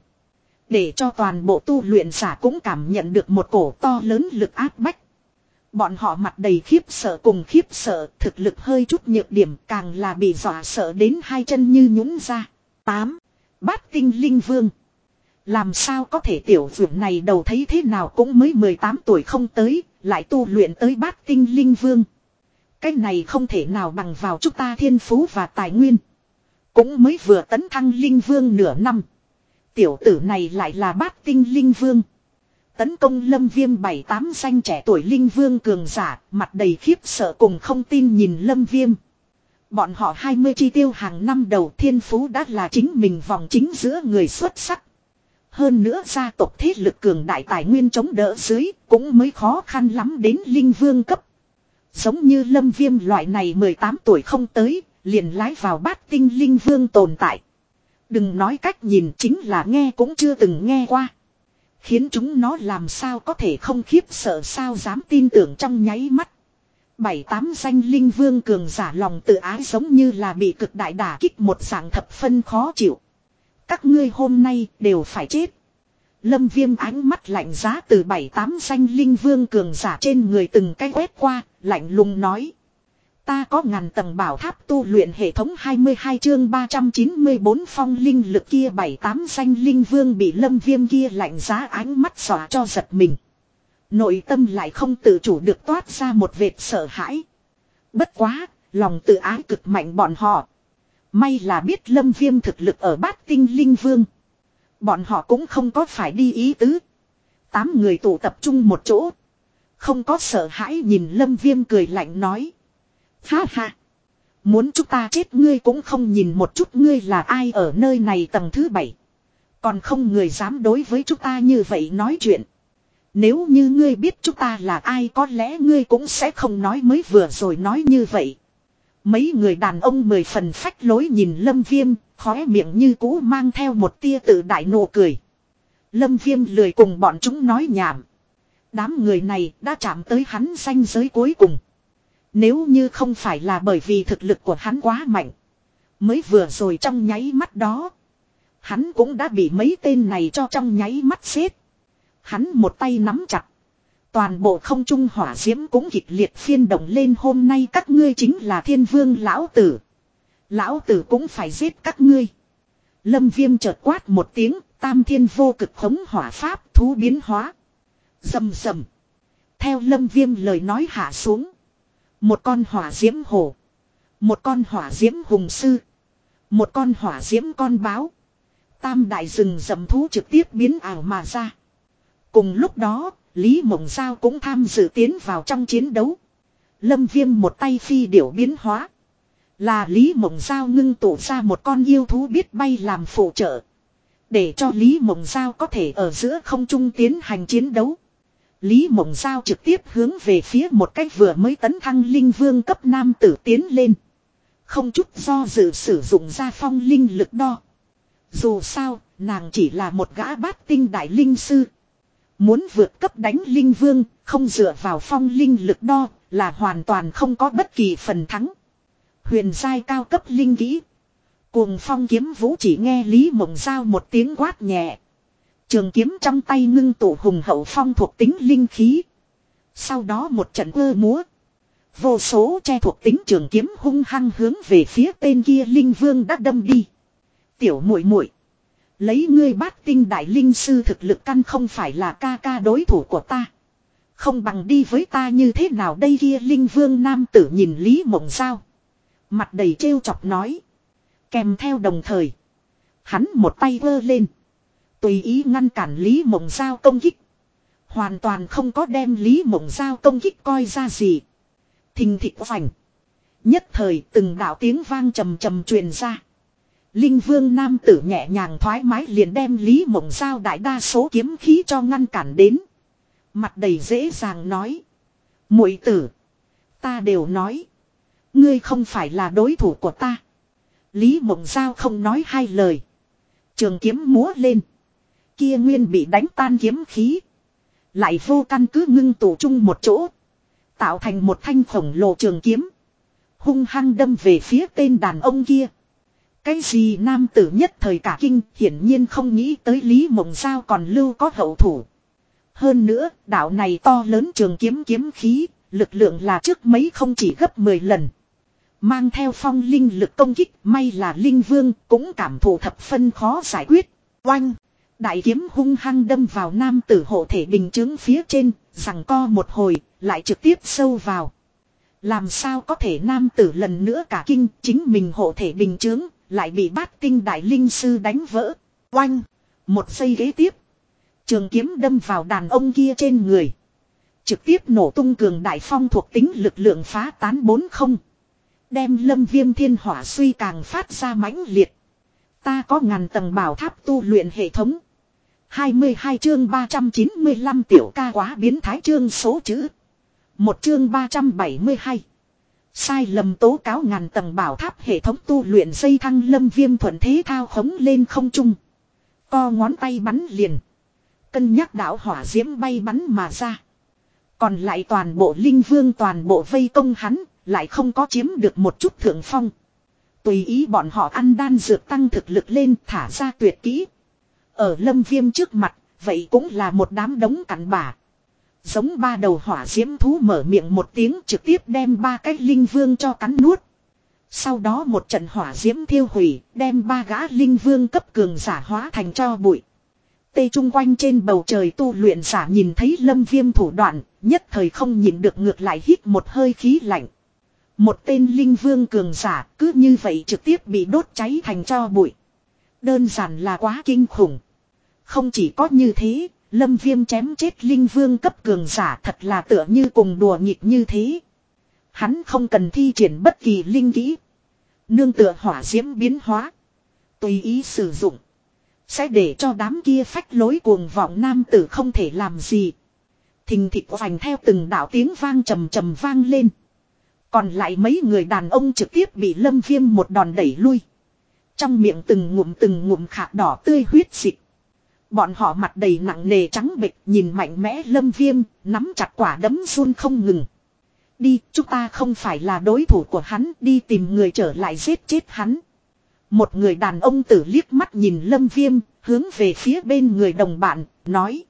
Để cho toàn bộ tu luyện giả cũng cảm nhận được một cổ to lớn lực áp bách. Bọn họ mặt đầy khiếp sợ cùng khiếp sợ, thực lực hơi chút nhược điểm càng là bị dọa sợ đến hai chân như nhũng ra. 8. Bát tinh linh vương. Làm sao có thể tiểu dưỡng này đầu thấy thế nào cũng mới 18 tuổi không tới, lại tu luyện tới bát tinh linh vương. Cái này không thể nào bằng vào chúng ta thiên phú và tài nguyên. Cũng mới vừa tấn thăng linh vương nửa năm. Tiểu tử này lại là bát tinh linh vương. Tấn công lâm viêm bảy tám danh trẻ tuổi linh vương cường giả, mặt đầy khiếp sợ cùng không tin nhìn lâm viêm. Bọn họ 20 chi tiêu hàng năm đầu thiên phú đã là chính mình vòng chính giữa người xuất sắc. Hơn nữa gia tộc thế lực cường đại tài nguyên chống đỡ dưới cũng mới khó khăn lắm đến linh vương cấp. Giống như lâm viêm loại này 18 tuổi không tới, liền lái vào bát tinh linh vương tồn tại. Đừng nói cách nhìn chính là nghe cũng chưa từng nghe qua. Khiến chúng nó làm sao có thể không khiếp sợ sao dám tin tưởng trong nháy mắt. Bảy tám danh linh vương cường giả lòng tự ái giống như là bị cực đại đả kích một dạng thập phân khó chịu. Các ngươi hôm nay đều phải chết. Lâm viêm ánh mắt lạnh giá từ bảy tám danh linh vương cường giả trên người từng cái quét qua, lạnh lùng nói. Ta có ngàn tầng bảo tháp tu luyện hệ thống 22 chương 394 phong linh lực kia bảy tám danh linh vương bị lâm viêm kia lạnh giá ánh mắt xỏa cho giật mình. Nội tâm lại không tự chủ được toát ra một vệt sợ hãi. Bất quá, lòng tự ái cực mạnh bọn họ. May là biết lâm viêm thực lực ở bát tinh linh vương. Bọn họ cũng không có phải đi ý tứ. Tám người tụ tập trung một chỗ. Không có sợ hãi nhìn lâm viêm cười lạnh nói. Ha ha. Muốn chúng ta chết ngươi cũng không nhìn một chút ngươi là ai ở nơi này tầng thứ bảy. Còn không người dám đối với chúng ta như vậy nói chuyện. Nếu như ngươi biết chúng ta là ai có lẽ ngươi cũng sẽ không nói mới vừa rồi nói như vậy. Mấy người đàn ông mười phần phách lối nhìn lâm viêm, khóe miệng như cũ mang theo một tia tự đại nụ cười. Lâm viêm lười cùng bọn chúng nói nhảm. Đám người này đã chạm tới hắn danh giới cuối cùng. Nếu như không phải là bởi vì thực lực của hắn quá mạnh. Mới vừa rồi trong nháy mắt đó. Hắn cũng đã bị mấy tên này cho trong nháy mắt xếp. Hắn một tay nắm chặt. Toàn bộ không trung hỏa diễm cũng kịch liệt phiên động lên hôm nay các ngươi chính là thiên vương lão tử. Lão tử cũng phải giết các ngươi. Lâm viêm chợt quát một tiếng, tam thiên vô cực khống hỏa pháp thú biến hóa. Dầm dầm. Theo lâm viêm lời nói hạ xuống. Một con hỏa diễm hổ. Một con hỏa diễm hùng sư. Một con hỏa diễm con báo. Tam đại rừng rầm thú trực tiếp biến ảo mà ra. Cùng lúc đó, Lý Mộng Giao cũng tham dự tiến vào trong chiến đấu. Lâm Viêm một tay phi điểu biến hóa. Là Lý Mộng Giao ngưng tụ ra một con yêu thú biết bay làm phụ trợ. Để cho Lý Mộng Giao có thể ở giữa không trung tiến hành chiến đấu. Lý Mộng Giao trực tiếp hướng về phía một cách vừa mới tấn thăng linh vương cấp nam tử tiến lên. Không chút do dự sử dụng ra phong linh lực đo. Dù sao, nàng chỉ là một gã bát tinh đại linh sư. Muốn vượt cấp đánh linh vương, không dựa vào phong linh lực đo, là hoàn toàn không có bất kỳ phần thắng. Huyền giai cao cấp linh kỹ. Cuồng phong kiếm vũ chỉ nghe Lý Mộng Giao một tiếng quát nhẹ. Trường kiếm trong tay ngưng tụ hùng hậu phong thuộc tính linh khí. Sau đó một trận ơ múa. Vô số che thuộc tính trường kiếm hung hăng hướng về phía tên kia linh vương đã đâm đi. Tiểu muội muội, Lấy ngươi bát tinh đại linh sư thực lực căn không phải là ca ca đối thủ của ta. Không bằng đi với ta như thế nào đây kia linh vương nam tử nhìn Lý Mộng Giao. Mặt đầy trêu chọc nói. Kèm theo đồng thời. Hắn một tay vơ lên. Tùy ý ngăn cản Lý Mộng Giao công kích. Hoàn toàn không có đem Lý Mộng Giao công kích coi ra gì. Thình thịt vành. Nhất thời từng đạo tiếng vang trầm trầm truyền ra. Linh vương nam tử nhẹ nhàng thoải mái liền đem Lý Mộng Giao đại đa số kiếm khí cho ngăn cản đến. Mặt đầy dễ dàng nói. muội tử. Ta đều nói. Ngươi không phải là đối thủ của ta. Lý Mộng Giao không nói hai lời. Trường kiếm múa lên. Kia nguyên bị đánh tan kiếm khí. Lại vô căn cứ ngưng tụ chung một chỗ. Tạo thành một thanh khổng lồ trường kiếm. Hung hăng đâm về phía tên đàn ông kia. Cái gì nam tử nhất thời cả kinh hiển nhiên không nghĩ tới Lý Mộng Giao còn lưu có hậu thủ. Hơn nữa, đạo này to lớn trường kiếm kiếm khí, lực lượng là trước mấy không chỉ gấp 10 lần. Mang theo phong linh lực công kích, may là linh vương cũng cảm thụ thập phân khó giải quyết. Oanh! Đại kiếm hung hăng đâm vào nam tử hộ thể bình chứng phía trên, rằng co một hồi, lại trực tiếp sâu vào. Làm sao có thể nam tử lần nữa cả kinh chính mình hộ thể bình chứng, lại bị bát tinh đại linh sư đánh vỡ. Oanh! Một giây ghế tiếp. Trường kiếm đâm vào đàn ông kia trên người. Trực tiếp nổ tung cường đại phong thuộc tính lực lượng phá tán bốn không. Đem lâm viêm thiên hỏa suy càng phát ra mãnh liệt. Ta có ngàn tầng bảo tháp tu luyện hệ thống. 22 chương 395 tiểu ca quá biến thái chương số chữ. Một chương 372. Sai lầm tố cáo ngàn tầng bảo tháp hệ thống tu luyện dây thăng lâm viêm thuận thế thao khống lên không trung. Co ngón tay bắn liền. Cân nhắc đảo hỏa diễm bay bắn mà ra. Còn lại toàn bộ linh vương toàn bộ vây công hắn, lại không có chiếm được một chút thượng phong. Tùy ý bọn họ ăn đan dược tăng thực lực lên thả ra tuyệt kỹ. Ở lâm viêm trước mặt, vậy cũng là một đám đống cặn bả. Giống ba đầu hỏa diễm thú mở miệng một tiếng trực tiếp đem ba cái linh vương cho cắn nuốt. Sau đó một trận hỏa diễm thiêu hủy, đem ba gã linh vương cấp cường giả hóa thành cho bụi. Tê trung quanh trên bầu trời tu luyện giả nhìn thấy lâm viêm thủ đoạn, nhất thời không nhìn được ngược lại hít một hơi khí lạnh. Một tên linh vương cường giả cứ như vậy trực tiếp bị đốt cháy thành cho bụi. Đơn giản là quá kinh khủng. Không chỉ có như thế, lâm viêm chém chết linh vương cấp cường giả thật là tựa như cùng đùa nghịch như thế. Hắn không cần thi triển bất kỳ linh kỹ. Nương tựa hỏa diễm biến hóa. Tùy ý sử dụng. Sẽ để cho đám kia phách lối cuồng vọng nam tử không thể làm gì. Thình thịt hoành theo từng đạo tiếng vang trầm trầm vang lên. Còn lại mấy người đàn ông trực tiếp bị lâm viêm một đòn đẩy lui. Trong miệng từng ngụm từng ngụm khạc đỏ tươi huyết xịt. Bọn họ mặt đầy nặng nề trắng bệch nhìn mạnh mẽ lâm viêm, nắm chặt quả đấm run không ngừng. Đi, chúng ta không phải là đối thủ của hắn, đi tìm người trở lại giết chết hắn. Một người đàn ông tử liếc mắt nhìn lâm viêm, hướng về phía bên người đồng bạn, nói.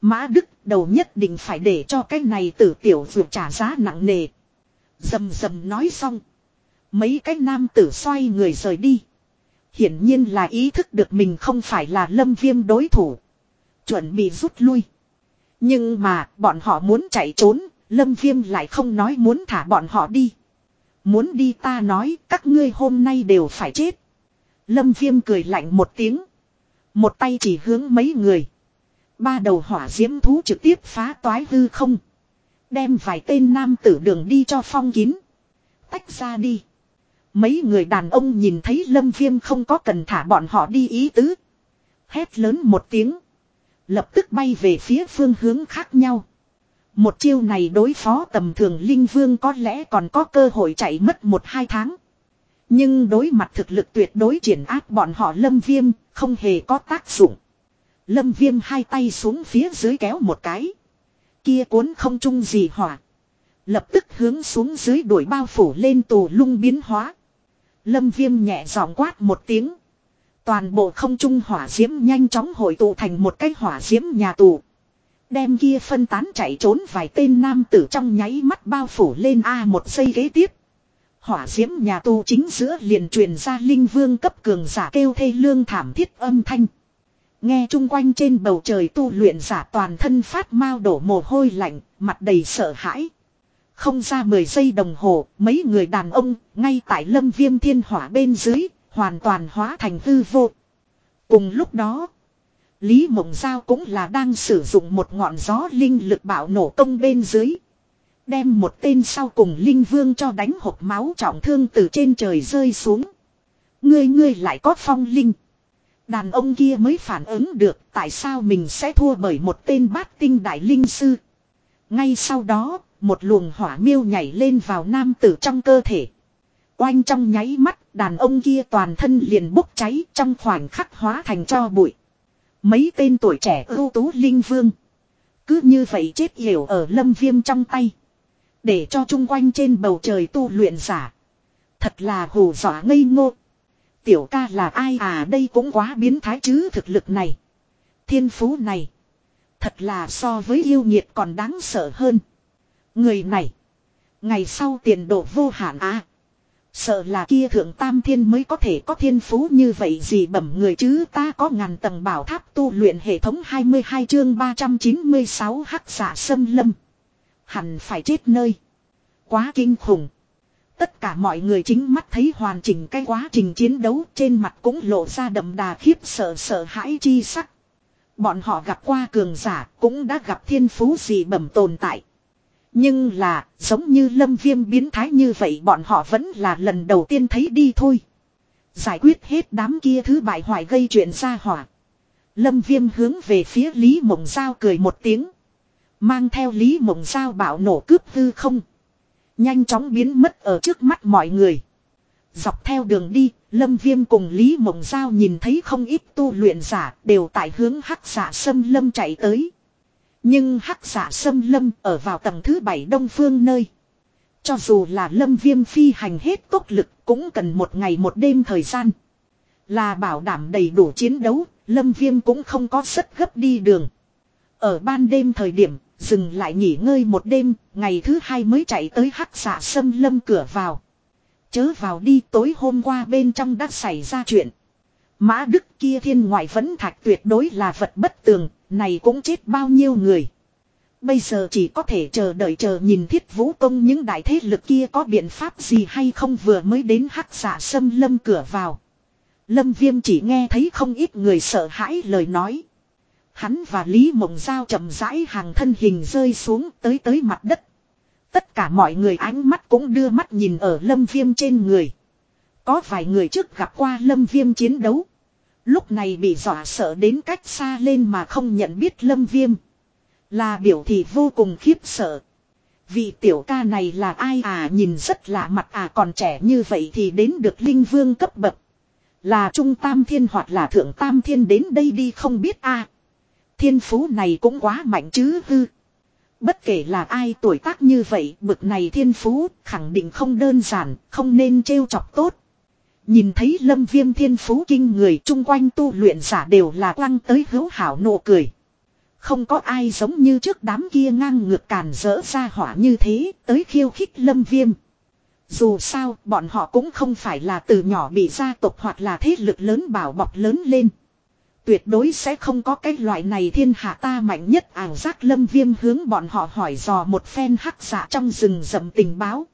Mã Đức đầu nhất định phải để cho cái này tử tiểu vượt trả giá nặng nề. Dầm dầm nói xong. Mấy cái nam tử xoay người rời đi. Hiển nhiên là ý thức được mình không phải là lâm viêm đối thủ. Chuẩn bị rút lui. Nhưng mà bọn họ muốn chạy trốn, lâm viêm lại không nói muốn thả bọn họ đi. Muốn đi ta nói các ngươi hôm nay đều phải chết. Lâm viêm cười lạnh một tiếng. Một tay chỉ hướng mấy người. Ba đầu hỏa diễm thú trực tiếp phá toái hư không. Đem vài tên nam tử đường đi cho phong kín. Tách ra đi. Mấy người đàn ông nhìn thấy lâm viêm không có cần thả bọn họ đi ý tứ. Hét lớn một tiếng. Lập tức bay về phía phương hướng khác nhau. Một chiêu này đối phó tầm thường linh vương có lẽ còn có cơ hội chạy mất một hai tháng. Nhưng đối mặt thực lực tuyệt đối triển áp bọn họ lâm viêm, không hề có tác dụng. Lâm viêm hai tay xuống phía dưới kéo một cái. Kia cuốn không trung gì hỏa. Lập tức hướng xuống dưới đuổi bao phủ lên tù lung biến hóa. Lâm viêm nhẹ giọng quát một tiếng. Toàn bộ không trung hỏa diễm nhanh chóng hội tụ thành một cái hỏa diễm nhà tù. Đem kia phân tán chạy trốn vài tên nam tử trong nháy mắt bao phủ lên A một giây ghế tiếp. Hỏa diễm nhà tù chính giữa liền truyền ra linh vương cấp cường giả kêu thê lương thảm thiết âm thanh. Nghe chung quanh trên bầu trời tu luyện giả toàn thân phát mau đổ mồ hôi lạnh, mặt đầy sợ hãi. Không ra 10 giây đồng hồ, mấy người đàn ông, ngay tại lâm viêm thiên hỏa bên dưới, hoàn toàn hóa thành hư vô. Cùng lúc đó, Lý Mộng Giao cũng là đang sử dụng một ngọn gió linh lực bạo nổ công bên dưới. Đem một tên sau cùng linh vương cho đánh hộp máu trọng thương từ trên trời rơi xuống. Ngươi ngươi lại có phong linh. Đàn ông kia mới phản ứng được tại sao mình sẽ thua bởi một tên bát tinh đại linh sư. Ngay sau đó, một luồng hỏa miêu nhảy lên vào nam tử trong cơ thể. Oanh trong nháy mắt, đàn ông kia toàn thân liền bốc cháy trong khoảnh khắc hóa thành cho bụi. Mấy tên tuổi trẻ ưu tú linh vương. Cứ như vậy chết hiểu ở lâm viêm trong tay. Để cho chung quanh trên bầu trời tu luyện giả. Thật là hù dọa ngây ngô. Tiểu ca là ai à đây cũng quá biến thái chứ thực lực này. Thiên phú này. Thật là so với yêu nhiệt còn đáng sợ hơn. Người này. Ngày sau tiền độ vô hạn à. Sợ là kia thượng tam thiên mới có thể có thiên phú như vậy gì bẩm người chứ ta có ngàn tầng bảo tháp tu luyện hệ thống 22 chương 396 hắc giả sâm lâm. Hẳn phải chết nơi. quá kinh khủng. Tất cả mọi người chính mắt thấy hoàn chỉnh cái quá trình chiến đấu, trên mặt cũng lộ ra đậm đà khiếp sợ sợ hãi chi sắc. Bọn họ gặp qua cường giả, cũng đã gặp thiên phú gì bẩm tồn tại. Nhưng là, giống như lâm viêm biến thái như vậy bọn họ vẫn là lần đầu tiên thấy đi thôi. Giải quyết hết đám kia thứ bại hoại gây chuyện ra hỏa. Lâm viêm hướng về phía Lý Mộng Giao cười một tiếng. Mang theo Lý Mộng Giao bảo nổ cướp hư không. Nhanh chóng biến mất ở trước mắt mọi người. Dọc theo đường đi, Lâm Viêm cùng Lý Mộng Giao nhìn thấy không ít tu luyện giả đều tại hướng hắc giả sâm lâm chạy tới. Nhưng hắc giả sâm lâm ở vào tầng thứ bảy đông phương nơi. Cho dù là lâm viêm phi hành hết tốc lực cũng cần một ngày một đêm thời gian. Là bảo đảm đầy đủ chiến đấu, lâm viêm cũng không có rất gấp đi đường. Ở ban đêm thời điểm, dừng lại nghỉ ngơi một đêm, ngày thứ hai mới chạy tới hắc xạ sâm lâm cửa vào. Chớ vào đi tối hôm qua bên trong đã xảy ra chuyện. Mã Đức kia thiên ngoại vẫn thạch tuyệt đối là vật bất tường, này cũng chết bao nhiêu người. Bây giờ chỉ có thể chờ đợi chờ nhìn thiết vũ công những đại thế lực kia có biện pháp gì hay không vừa mới đến hắc xạ sâm lâm cửa vào. Lâm viêm chỉ nghe thấy không ít người sợ hãi lời nói. Hắn và Lý Mộng Giao chậm rãi hàng thân hình rơi xuống tới tới mặt đất. Tất cả mọi người ánh mắt cũng đưa mắt nhìn ở lâm viêm trên người. Có vài người trước gặp qua lâm viêm chiến đấu. Lúc này bị dọa sợ đến cách xa lên mà không nhận biết lâm viêm. Là biểu thị vô cùng khiếp sợ. Vị tiểu ca này là ai à nhìn rất lạ mặt à còn trẻ như vậy thì đến được linh vương cấp bậc. Là trung tam thiên hoặc là thượng tam thiên đến đây đi không biết a Thiên phú này cũng quá mạnh chứ hư. Bất kể là ai tuổi tác như vậy, bực này thiên phú, khẳng định không đơn giản, không nên trêu chọc tốt. Nhìn thấy lâm viêm thiên phú kinh người chung quanh tu luyện giả đều là quăng tới hữu hảo nụ cười. Không có ai giống như trước đám kia ngang ngược càn rỡ ra hỏa như thế, tới khiêu khích lâm viêm. Dù sao, bọn họ cũng không phải là từ nhỏ bị gia tộc hoặc là thế lực lớn bảo bọc lớn lên. Tuyệt đối sẽ không có cái loại này thiên hạ ta mạnh nhất ảo giác lâm viêm hướng bọn họ hỏi dò một phen hắc giả trong rừng rậm tình báo.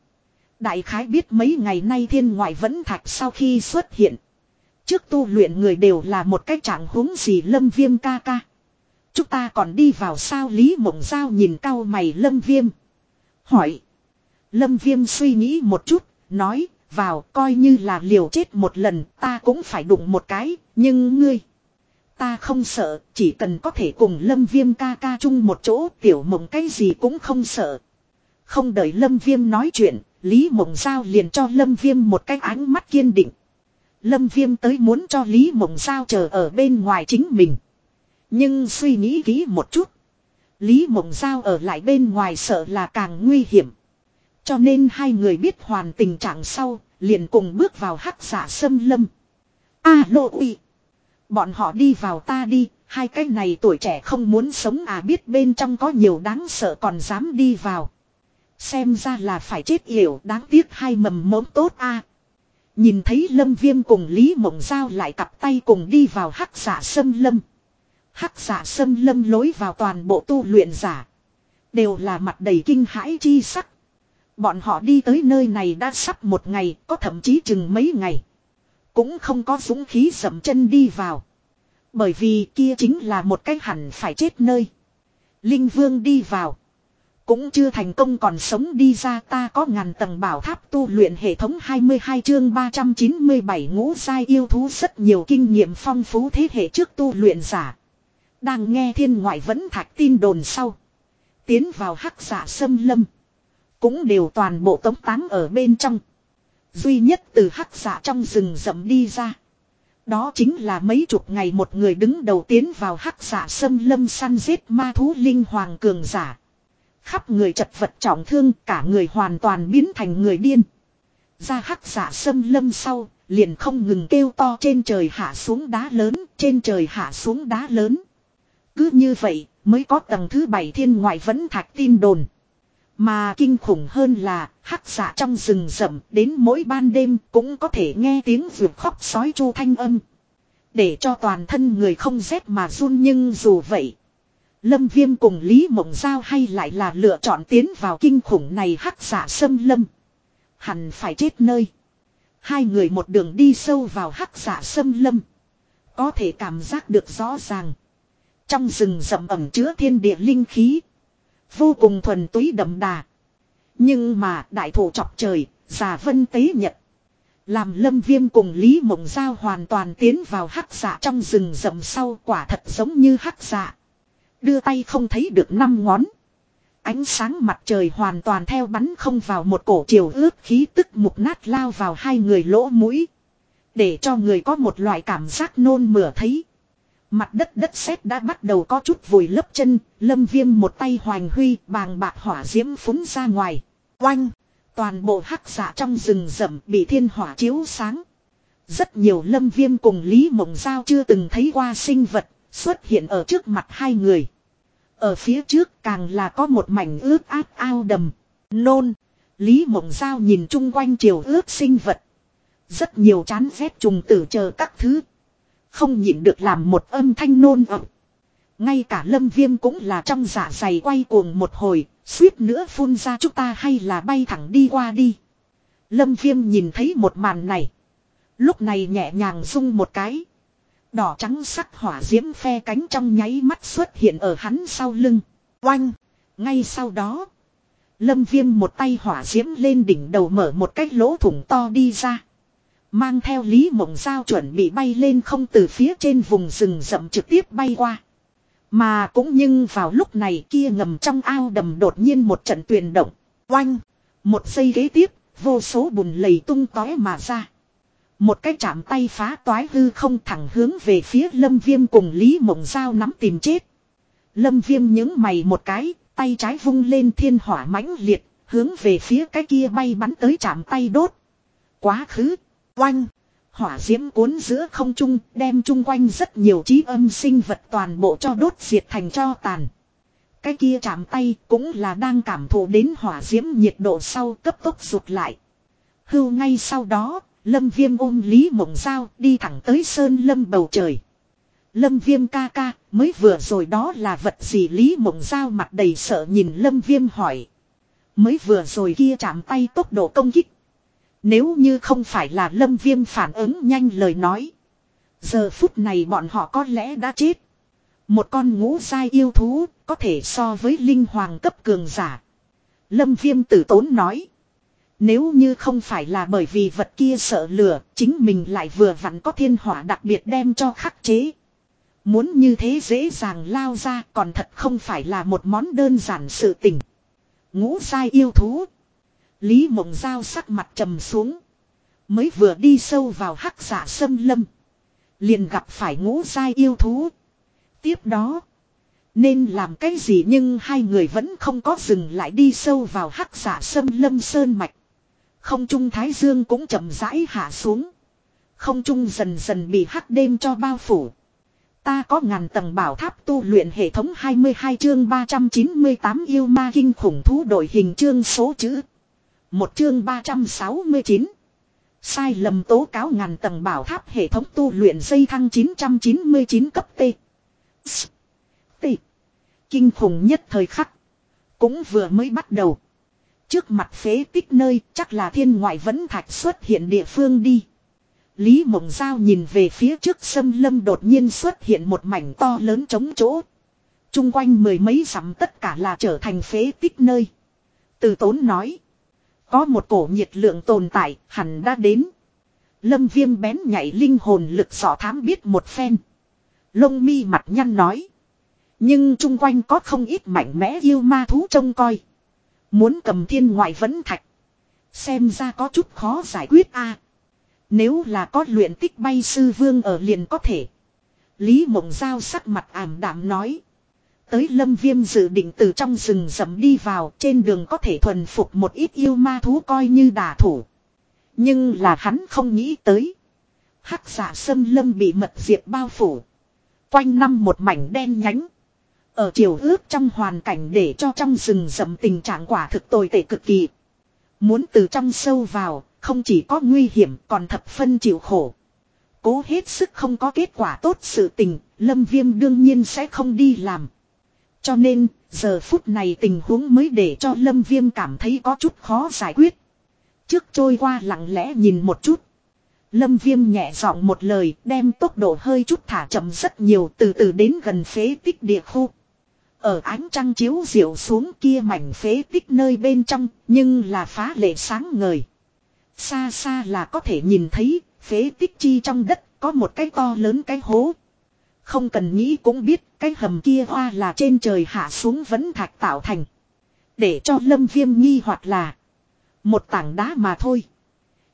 Đại khái biết mấy ngày nay thiên ngoại vẫn thạch sau khi xuất hiện. Trước tu luyện người đều là một cái trạng huống gì lâm viêm ca ca. Chúng ta còn đi vào sao Lý Mộng Giao nhìn cao mày lâm viêm. Hỏi. Lâm viêm suy nghĩ một chút, nói, vào coi như là liều chết một lần, ta cũng phải đụng một cái, nhưng ngươi. Ta không sợ, chỉ cần có thể cùng lâm viêm ca ca chung một chỗ tiểu mộng cái gì cũng không sợ. Không đợi lâm viêm nói chuyện, Lý mộng giao liền cho lâm viêm một cái ánh mắt kiên định. Lâm viêm tới muốn cho Lý mộng giao chờ ở bên ngoài chính mình. Nhưng suy nghĩ kỹ một chút. Lý mộng giao ở lại bên ngoài sợ là càng nguy hiểm. Cho nên hai người biết hoàn tình trạng sau, liền cùng bước vào hắc dạ giả sâm lâm. A lộ uy. Bọn họ đi vào ta đi, hai cái này tuổi trẻ không muốn sống à biết bên trong có nhiều đáng sợ còn dám đi vào. Xem ra là phải chết yểu đáng tiếc hai mầm mống tốt a Nhìn thấy lâm viêm cùng Lý Mộng Giao lại cặp tay cùng đi vào hắc giả sâm lâm. Hắc giả sâm lâm lối vào toàn bộ tu luyện giả. Đều là mặt đầy kinh hãi chi sắc. Bọn họ đi tới nơi này đã sắp một ngày, có thậm chí chừng mấy ngày. Cũng không có dũng khí dậm chân đi vào. Bởi vì kia chính là một cái hẳn phải chết nơi. Linh Vương đi vào. Cũng chưa thành công còn sống đi ra ta có ngàn tầng bảo tháp tu luyện hệ thống 22 chương 397 ngũ sai yêu thú rất nhiều kinh nghiệm phong phú thế hệ trước tu luyện giả. Đang nghe thiên ngoại vẫn thạch tin đồn sau. Tiến vào hắc giả sâm lâm. Cũng đều toàn bộ tống táng ở bên trong. Duy nhất từ hắc giả trong rừng rậm đi ra. Đó chính là mấy chục ngày một người đứng đầu tiến vào hắc giả sâm lâm săn giết ma thú linh hoàng cường giả. Khắp người chật vật trọng thương cả người hoàn toàn biến thành người điên. Ra hắc giả sâm lâm sau, liền không ngừng kêu to trên trời hạ xuống đá lớn, trên trời hạ xuống đá lớn. Cứ như vậy, mới có tầng thứ bảy thiên ngoại vẫn thạch tin đồn. Mà kinh khủng hơn là, hắc giả dạ trong rừng rậm, đến mỗi ban đêm cũng có thể nghe tiếng vượt khóc sói chu thanh âm. Để cho toàn thân người không rét mà run nhưng dù vậy. Lâm Viêm cùng Lý Mộng Giao hay lại là lựa chọn tiến vào kinh khủng này hắc dạ giả sâm lâm. Hẳn phải chết nơi. Hai người một đường đi sâu vào hắc dạ giả sâm lâm. Có thể cảm giác được rõ ràng. Trong rừng rậm ẩm chứa thiên địa linh khí. Vô cùng thuần túy đậm đà. Nhưng mà đại thủ chọc trời, giả vân tế nhật. Làm lâm viêm cùng Lý Mộng Giao hoàn toàn tiến vào hắc dạ trong rừng rậm sau quả thật giống như hắc dạ. Đưa tay không thấy được năm ngón. Ánh sáng mặt trời hoàn toàn theo bắn không vào một cổ chiều ướt khí tức mục nát lao vào hai người lỗ mũi. Để cho người có một loại cảm giác nôn mửa thấy. Mặt đất đất sét đã bắt đầu có chút vùi lấp chân, lâm viêm một tay hoành huy bàng bạc hỏa diễm phúng ra ngoài. Oanh! Toàn bộ hắc giả trong rừng rậm bị thiên hỏa chiếu sáng. Rất nhiều lâm viêm cùng Lý Mộng Giao chưa từng thấy qua sinh vật xuất hiện ở trước mặt hai người. Ở phía trước càng là có một mảnh ướt át ao đầm. Nôn! Lý Mộng Giao nhìn chung quanh chiều ướt sinh vật. Rất nhiều chán rét trùng tử chờ các thứ. Không nhịn được làm một âm thanh nôn ẩm. Ngay cả lâm viêm cũng là trong dạ dày quay cuồng một hồi, suýt nữa phun ra chúng ta hay là bay thẳng đi qua đi. Lâm viêm nhìn thấy một màn này. Lúc này nhẹ nhàng rung một cái. Đỏ trắng sắc hỏa diễm phe cánh trong nháy mắt xuất hiện ở hắn sau lưng. Oanh! Ngay sau đó. Lâm viêm một tay hỏa diễm lên đỉnh đầu mở một cái lỗ thủng to đi ra. Mang theo Lý Mộng Giao chuẩn bị bay lên không từ phía trên vùng rừng rậm trực tiếp bay qua. Mà cũng nhưng vào lúc này kia ngầm trong ao đầm đột nhiên một trận tuyền động. Oanh! Một giây ghế tiếp, vô số bùn lầy tung tói mà ra. Một cái chạm tay phá toái hư không thẳng hướng về phía lâm viêm cùng Lý Mộng Giao nắm tìm chết. Lâm viêm những mày một cái, tay trái vung lên thiên hỏa mãnh liệt, hướng về phía cái kia bay bắn tới chạm tay đốt. Quá khứ! Oanh! Hỏa diễm cuốn giữa không trung đem chung quanh rất nhiều trí âm sinh vật toàn bộ cho đốt diệt thành cho tàn. Cái kia chạm tay cũng là đang cảm thụ đến hỏa diễm nhiệt độ sau cấp tốc rụt lại. Hưu ngay sau đó, lâm viêm ôm Lý Mộng Giao đi thẳng tới sơn lâm bầu trời. Lâm viêm ca ca, mới vừa rồi đó là vật gì Lý Mộng Giao mặt đầy sợ nhìn lâm viêm hỏi. Mới vừa rồi kia chạm tay tốc độ công kích. Nếu như không phải là lâm viêm phản ứng nhanh lời nói. Giờ phút này bọn họ có lẽ đã chết. Một con ngũ dai yêu thú có thể so với linh hoàng cấp cường giả. Lâm viêm tử tốn nói. Nếu như không phải là bởi vì vật kia sợ lửa, chính mình lại vừa vặn có thiên hỏa đặc biệt đem cho khắc chế. Muốn như thế dễ dàng lao ra còn thật không phải là một món đơn giản sự tình. Ngũ sai yêu thú. Lý mộng giao sắc mặt trầm xuống. Mới vừa đi sâu vào hắc giả sâm lâm. Liền gặp phải ngũ sai yêu thú. Tiếp đó. Nên làm cái gì nhưng hai người vẫn không có dừng lại đi sâu vào hắc giả sâm lâm sơn mạch. Không trung thái dương cũng chậm rãi hạ xuống. Không trung dần dần bị hắc đêm cho bao phủ. Ta có ngàn tầng bảo tháp tu luyện hệ thống 22 chương 398 yêu ma kinh khủng thú đội hình chương số chữ. Một chương 369. Sai lầm tố cáo ngàn tầng bảo tháp hệ thống tu luyện dây thăng 999 cấp T. S. T. Kinh khủng nhất thời khắc. Cũng vừa mới bắt đầu. Trước mặt phế tích nơi, chắc là thiên ngoại vẫn thạch xuất hiện địa phương đi. Lý Mộng Giao nhìn về phía trước sâm lâm đột nhiên xuất hiện một mảnh to lớn trống chỗ. Trung quanh mười mấy dặm tất cả là trở thành phế tích nơi. Từ tốn nói. Có một cổ nhiệt lượng tồn tại, hẳn đã đến. Lâm viêm bén nhảy linh hồn lực sỏ thám biết một phen. Lông mi mặt nhăn nói. Nhưng chung quanh có không ít mạnh mẽ yêu ma thú trông coi. Muốn cầm thiên ngoại vẫn thạch. Xem ra có chút khó giải quyết a Nếu là có luyện tích bay sư vương ở liền có thể. Lý mộng giao sắc mặt ảm đạm nói. Tới lâm viêm dự định từ trong rừng rậm đi vào trên đường có thể thuần phục một ít yêu ma thú coi như đả thủ. Nhưng là hắn không nghĩ tới. Hắc giả sâm lâm bị mật diệp bao phủ. Quanh năm một mảnh đen nhánh. Ở chiều ước trong hoàn cảnh để cho trong rừng rậm tình trạng quả thực tồi tệ cực kỳ. Muốn từ trong sâu vào, không chỉ có nguy hiểm còn thập phân chịu khổ. Cố hết sức không có kết quả tốt sự tình, lâm viêm đương nhiên sẽ không đi làm. Cho nên, giờ phút này tình huống mới để cho Lâm Viêm cảm thấy có chút khó giải quyết. Trước trôi qua lặng lẽ nhìn một chút. Lâm Viêm nhẹ giọng một lời đem tốc độ hơi chút thả chậm rất nhiều từ từ đến gần phế tích địa khu. Ở ánh trăng chiếu diệu xuống kia mảnh phế tích nơi bên trong nhưng là phá lệ sáng ngời. Xa xa là có thể nhìn thấy phế tích chi trong đất có một cái to lớn cái hố. Không cần nghĩ cũng biết cái hầm kia hoa là trên trời hạ xuống vẫn thạch tạo thành. Để cho lâm viêm nghi hoặc là một tảng đá mà thôi.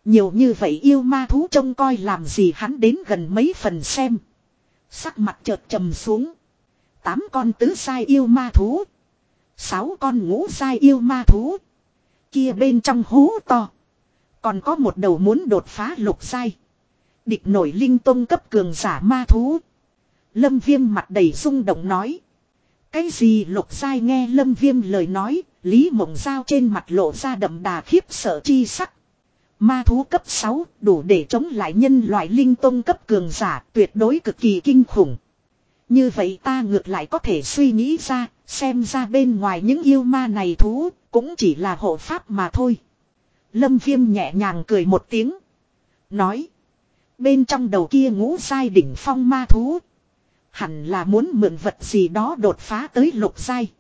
Nhiều như vậy yêu ma thú trông coi làm gì hắn đến gần mấy phần xem. Sắc mặt chợt trầm xuống. Tám con tứ sai yêu ma thú. Sáu con ngũ sai yêu ma thú. Kia bên trong hú to. Còn có một đầu muốn đột phá lục sai. Địch nổi linh tông cấp cường giả ma thú. Lâm viêm mặt đầy rung động nói. Cái gì lục dai nghe lâm viêm lời nói. Lý mộng Giao trên mặt lộ ra đậm đà khiếp sợ chi sắc. Ma thú cấp 6 đủ để chống lại nhân loại linh tông cấp cường giả tuyệt đối cực kỳ kinh khủng. Như vậy ta ngược lại có thể suy nghĩ ra, xem ra bên ngoài những yêu ma này thú, cũng chỉ là hộ pháp mà thôi. Lâm viêm nhẹ nhàng cười một tiếng. Nói. Bên trong đầu kia ngũ sai đỉnh phong ma thú. Hẳn là muốn mượn vật gì đó đột phá tới lục sai.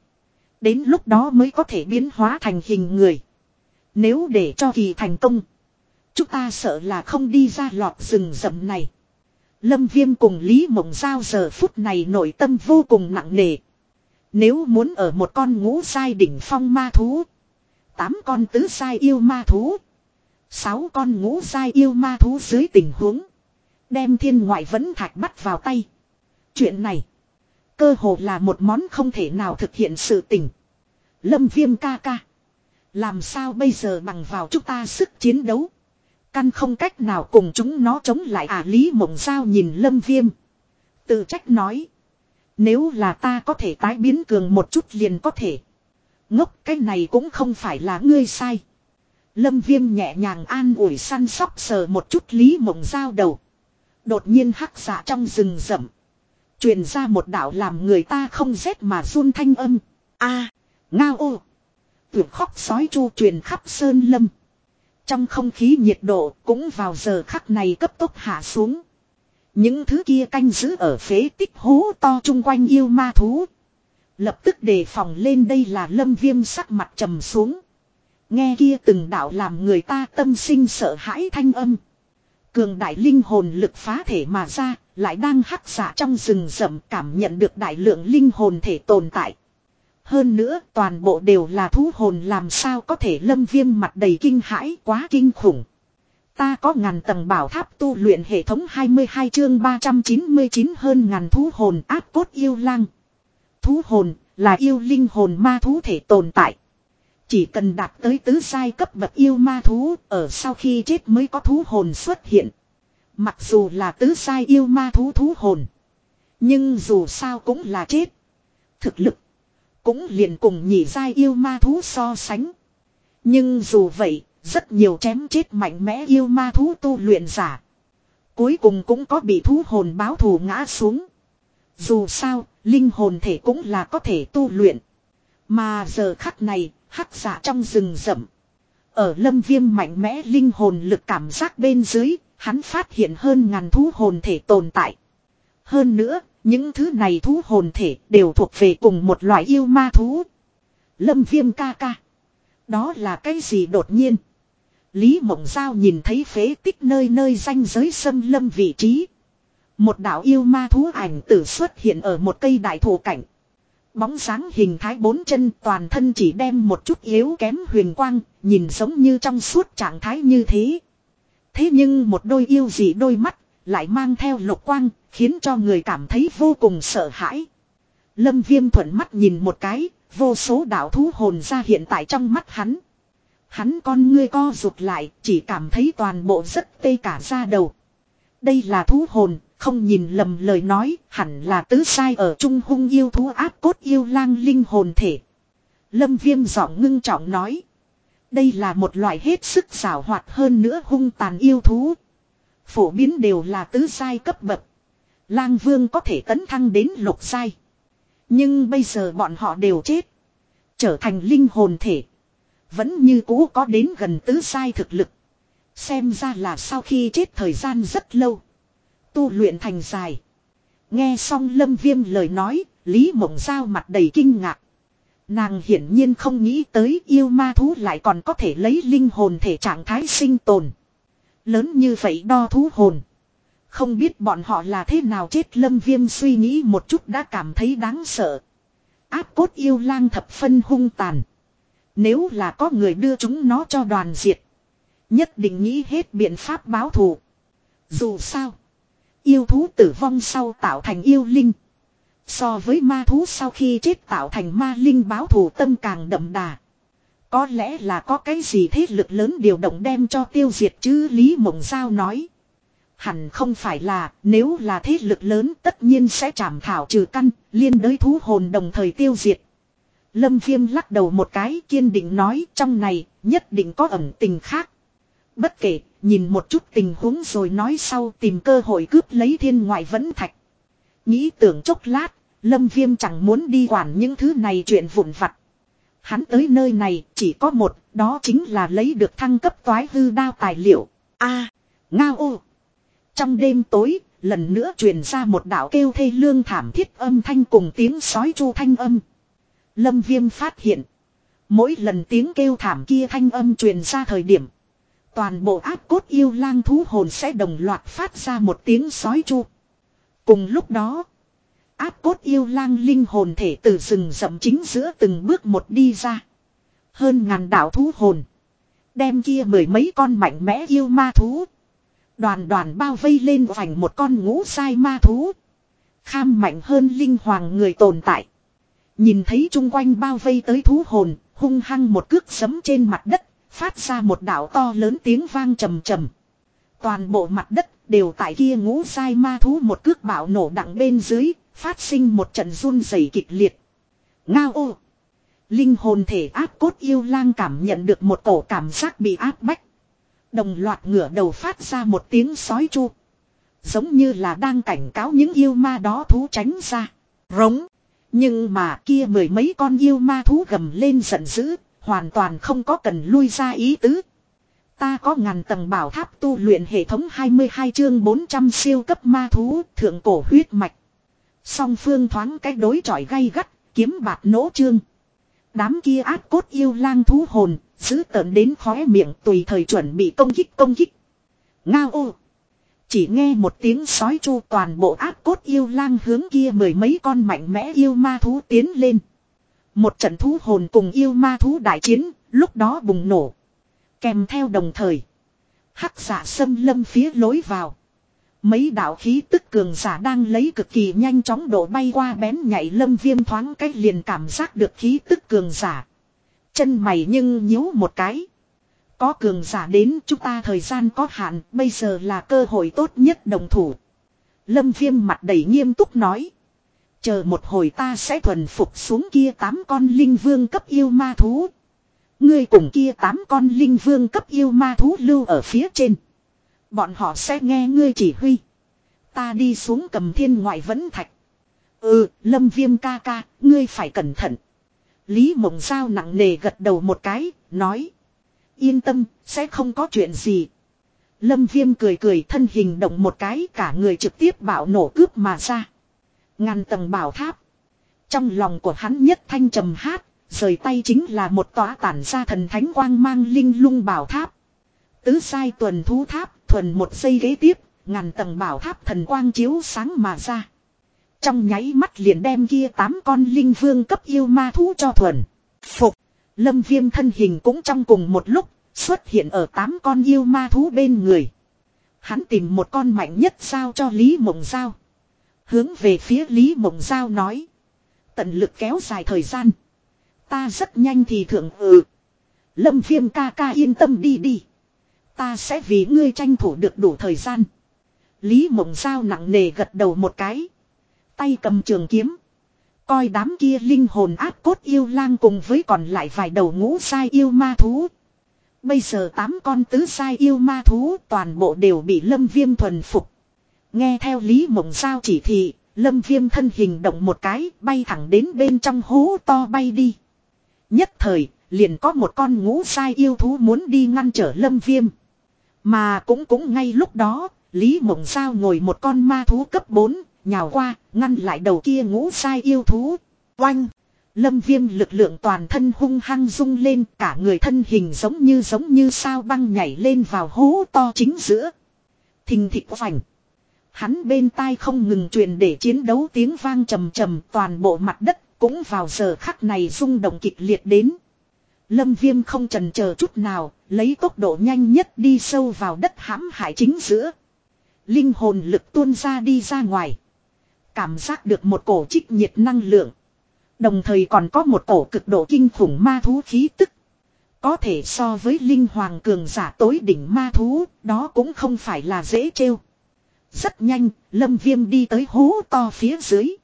Đến lúc đó mới có thể biến hóa thành hình người. Nếu để cho kỳ thành công. Chúng ta sợ là không đi ra lọt rừng rậm này. Lâm Viêm cùng Lý Mộng Giao giờ phút này nội tâm vô cùng nặng nề. Nếu muốn ở một con ngũ sai đỉnh phong ma thú. Tám con tứ sai yêu ma thú. Sáu con ngũ sai yêu ma thú dưới tình huống. Đem thiên ngoại vẫn thạch bắt vào tay. Chuyện này. Cơ hồ là một món không thể nào thực hiện sự tình. Lâm Viêm ca ca. Làm sao bây giờ bằng vào chúng ta sức chiến đấu. Căn không cách nào cùng chúng nó chống lại à Lý Mộng Giao nhìn Lâm Viêm. Tự trách nói. Nếu là ta có thể tái biến cường một chút liền có thể. Ngốc, cái này cũng không phải là ngươi sai. Lâm Viêm nhẹ nhàng an ủi săn sóc sờ một chút Lý Mộng Giao đầu. Đột nhiên hắc giả trong rừng rậm. Truyền ra một đạo làm người ta không rét mà run thanh âm. a ngao ô. Tuyệt khóc sói chu truyền khắp sơn lâm. Trong không khí nhiệt độ cũng vào giờ khắc này cấp tốc hạ xuống. Những thứ kia canh giữ ở phế tích hố to chung quanh yêu ma thú. Lập tức đề phòng lên đây là lâm viêm sắc mặt trầm xuống. Nghe kia từng đạo làm người ta tâm sinh sợ hãi thanh âm. Cường đại linh hồn lực phá thể mà ra, lại đang hắc xạ trong rừng rậm cảm nhận được đại lượng linh hồn thể tồn tại. Hơn nữa, toàn bộ đều là thú hồn, làm sao có thể lâm viêm mặt đầy kinh hãi, quá kinh khủng. Ta có ngàn tầng bảo tháp tu luyện hệ thống 22 chương 399 hơn ngàn thú hồn, áp cốt yêu lang. Thú hồn là yêu linh hồn ma thú thể tồn tại. Chỉ cần đạt tới tứ sai cấp bậc yêu ma thú, ở sau khi chết mới có thú hồn xuất hiện. Mặc dù là tứ sai yêu ma thú thú hồn. Nhưng dù sao cũng là chết. Thực lực cũng liền cùng nhị sai yêu ma thú so sánh. Nhưng dù vậy, rất nhiều chém chết mạnh mẽ yêu ma thú tu luyện giả. Cuối cùng cũng có bị thú hồn báo thù ngã xuống. Dù sao, linh hồn thể cũng là có thể tu luyện. Mà giờ khắc này, hắc giả trong rừng rậm. Ở lâm viêm mạnh mẽ linh hồn lực cảm giác bên dưới, hắn phát hiện hơn ngàn thú hồn thể tồn tại. Hơn nữa, những thứ này thú hồn thể đều thuộc về cùng một loại yêu ma thú. Lâm viêm ca ca. Đó là cái gì đột nhiên. Lý Mộng Giao nhìn thấy phế tích nơi nơi danh giới xâm lâm vị trí. Một đảo yêu ma thú ảnh tử xuất hiện ở một cây đại thổ cảnh. Bóng sáng hình thái bốn chân toàn thân chỉ đem một chút yếu kém huyền quang, nhìn giống như trong suốt trạng thái như thế. Thế nhưng một đôi yêu dị đôi mắt, lại mang theo lục quang, khiến cho người cảm thấy vô cùng sợ hãi. Lâm viêm thuận mắt nhìn một cái, vô số đạo thú hồn ra hiện tại trong mắt hắn. Hắn con ngươi co rụt lại, chỉ cảm thấy toàn bộ rất tê cả ra đầu. Đây là thú hồn, không nhìn lầm lời nói, hẳn là tứ sai ở trung hung yêu thú áp cốt yêu lang linh hồn thể. Lâm viêm giọng ngưng trọng nói. Đây là một loại hết sức xảo hoạt hơn nữa hung tàn yêu thú. Phổ biến đều là tứ sai cấp bậc. Lang vương có thể tấn thăng đến lục sai. Nhưng bây giờ bọn họ đều chết. Trở thành linh hồn thể. Vẫn như cũ có đến gần tứ sai thực lực. Xem ra là sau khi chết thời gian rất lâu. Tu luyện thành dài. Nghe xong lâm viêm lời nói, Lý Mộng Giao mặt đầy kinh ngạc. Nàng hiển nhiên không nghĩ tới yêu ma thú lại còn có thể lấy linh hồn thể trạng thái sinh tồn. Lớn như vậy đo thú hồn. Không biết bọn họ là thế nào chết lâm viêm suy nghĩ một chút đã cảm thấy đáng sợ. Áp cốt yêu lang thập phân hung tàn. Nếu là có người đưa chúng nó cho đoàn diệt. Nhất định nghĩ hết biện pháp báo thù. Dù sao. Yêu thú tử vong sau tạo thành yêu linh. So với ma thú sau khi chết tạo thành ma linh báo thù tâm càng đậm đà. Có lẽ là có cái gì thế lực lớn điều động đem cho tiêu diệt chứ Lý Mộng Giao nói. Hẳn không phải là nếu là thế lực lớn tất nhiên sẽ trảm thảo trừ căn, liên đới thú hồn đồng thời tiêu diệt. Lâm Viêm lắc đầu một cái kiên định nói trong này nhất định có ẩn tình khác. Bất kể, nhìn một chút tình huống rồi nói sau tìm cơ hội cướp lấy thiên ngoại vẫn thạch. Nghĩ tưởng chốc lát, Lâm Viêm chẳng muốn đi quản những thứ này chuyện vụn vặt. Hắn tới nơi này chỉ có một, đó chính là lấy được thăng cấp toái hư đao tài liệu. a ngao ô. Trong đêm tối, lần nữa truyền ra một đạo kêu thê lương thảm thiết âm thanh cùng tiếng sói chu thanh âm. Lâm Viêm phát hiện. Mỗi lần tiếng kêu thảm kia thanh âm truyền ra thời điểm. Toàn bộ áp cốt yêu lang thú hồn sẽ đồng loạt phát ra một tiếng sói chu. Cùng lúc đó, áp cốt yêu lang linh hồn thể từ rừng rậm chính giữa từng bước một đi ra. Hơn ngàn đạo thú hồn. Đem kia mười mấy con mạnh mẽ yêu ma thú. Đoàn đoàn bao vây lên vành một con ngũ sai ma thú. Kham mạnh hơn linh hoàng người tồn tại. Nhìn thấy chung quanh bao vây tới thú hồn, hung hăng một cước sấm trên mặt đất, phát ra một đạo to lớn tiếng vang trầm trầm. Toàn bộ mặt đất đều tại kia ngũ sai ma thú một cước bạo nổ đặng bên dưới, phát sinh một trận run rẩy kịch liệt. Ngao ô! Linh hồn thể áp cốt yêu lang cảm nhận được một cổ cảm giác bị áp bách. Đồng loạt ngửa đầu phát ra một tiếng sói chu. Giống như là đang cảnh cáo những yêu ma đó thú tránh ra. Rống! Nhưng mà kia mười mấy con yêu ma thú gầm lên giận dữ, hoàn toàn không có cần lui ra ý tứ. Ta có ngàn tầng bảo tháp tu luyện hệ thống 22 chương 400 siêu cấp ma thú thượng cổ huyết mạch. Song phương thoáng cách đối chọi gay gắt, kiếm bạc nỗ trương. Đám kia ác cốt yêu lang thú hồn, giữ tợn đến khóe miệng tùy thời chuẩn bị công kích công kích. Ngao ô! Chỉ nghe một tiếng sói chu toàn bộ ác cốt yêu lang hướng kia mười mấy con mạnh mẽ yêu ma thú tiến lên. Một trận thú hồn cùng yêu ma thú đại chiến, lúc đó bùng nổ. Kèm theo đồng thời. Hắc giả xâm lâm phía lối vào. Mấy đạo khí tức cường giả đang lấy cực kỳ nhanh chóng độ bay qua bén nhảy lâm viêm thoáng cách liền cảm giác được khí tức cường giả. Chân mày nhưng nhíu một cái. Có cường giả đến chúng ta thời gian có hạn, bây giờ là cơ hội tốt nhất đồng thủ. Lâm viêm mặt đầy nghiêm túc nói. Chờ một hồi ta sẽ thuần phục xuống kia tám con linh vương cấp yêu ma thú. Ngươi cùng kia tám con linh vương cấp yêu ma thú lưu ở phía trên. Bọn họ sẽ nghe ngươi chỉ huy. Ta đi xuống cầm thiên ngoại vẫn thạch. Ừ, lâm viêm ca ca, ngươi phải cẩn thận. Lý mộng sao nặng nề gật đầu một cái, nói. Yên tâm, sẽ không có chuyện gì. Lâm viêm cười cười thân hình động một cái cả người trực tiếp bạo nổ cướp mà ra. Ngàn tầng bảo tháp. Trong lòng của hắn nhất thanh trầm hát, rời tay chính là một tòa tản ra thần thánh quang mang linh lung bảo tháp. Tứ sai tuần thú tháp, thuần một giây ghế tiếp, ngàn tầng bảo tháp thần quang chiếu sáng mà ra. Trong nháy mắt liền đem kia tám con linh vương cấp yêu ma thú cho thuần. Phục. Lâm viêm thân hình cũng trong cùng một lúc, xuất hiện ở tám con yêu ma thú bên người. Hắn tìm một con mạnh nhất sao cho Lý Mộng Giao. Hướng về phía Lý Mộng Giao nói. Tận lực kéo dài thời gian. Ta rất nhanh thì thượng ừ. Lâm viêm ca ca yên tâm đi đi. Ta sẽ vì ngươi tranh thủ được đủ thời gian. Lý mộng Sao nặng nề gật đầu một cái. Tay cầm trường kiếm. Coi đám kia linh hồn áp cốt yêu lang cùng với còn lại vài đầu ngũ sai yêu ma thú. Bây giờ tám con tứ sai yêu ma thú toàn bộ đều bị lâm viêm thuần phục. Nghe theo Lý Mộng Giao chỉ thị, Lâm viêm thân hình động một cái bay thẳng đến bên trong hố to bay đi. Nhất thời, liền có một con ngũ sai yêu thú muốn đi ngăn trở lâm viêm. Mà cũng cũng ngay lúc đó, Lý Mộng Giao ngồi một con ma thú cấp 4, nhào qua, ngăn lại đầu kia ngũ sai yêu thú. Oanh! Lâm viêm lực lượng toàn thân hung hăng rung lên cả người thân hình giống như giống như sao băng nhảy lên vào hố to chính giữa. Thình thịt vành. Hắn bên tai không ngừng truyền để chiến đấu tiếng vang trầm trầm toàn bộ mặt đất cũng vào giờ khắc này rung động kịch liệt đến. Lâm viêm không trần chờ chút nào, lấy tốc độ nhanh nhất đi sâu vào đất hãm hại chính giữa. Linh hồn lực tuôn ra đi ra ngoài. Cảm giác được một cổ trích nhiệt năng lượng. Đồng thời còn có một cổ cực độ kinh khủng ma thú khí tức. Có thể so với linh hoàng cường giả tối đỉnh ma thú, đó cũng không phải là dễ trêu. Rất nhanh, lâm viêm đi tới hố to phía dưới.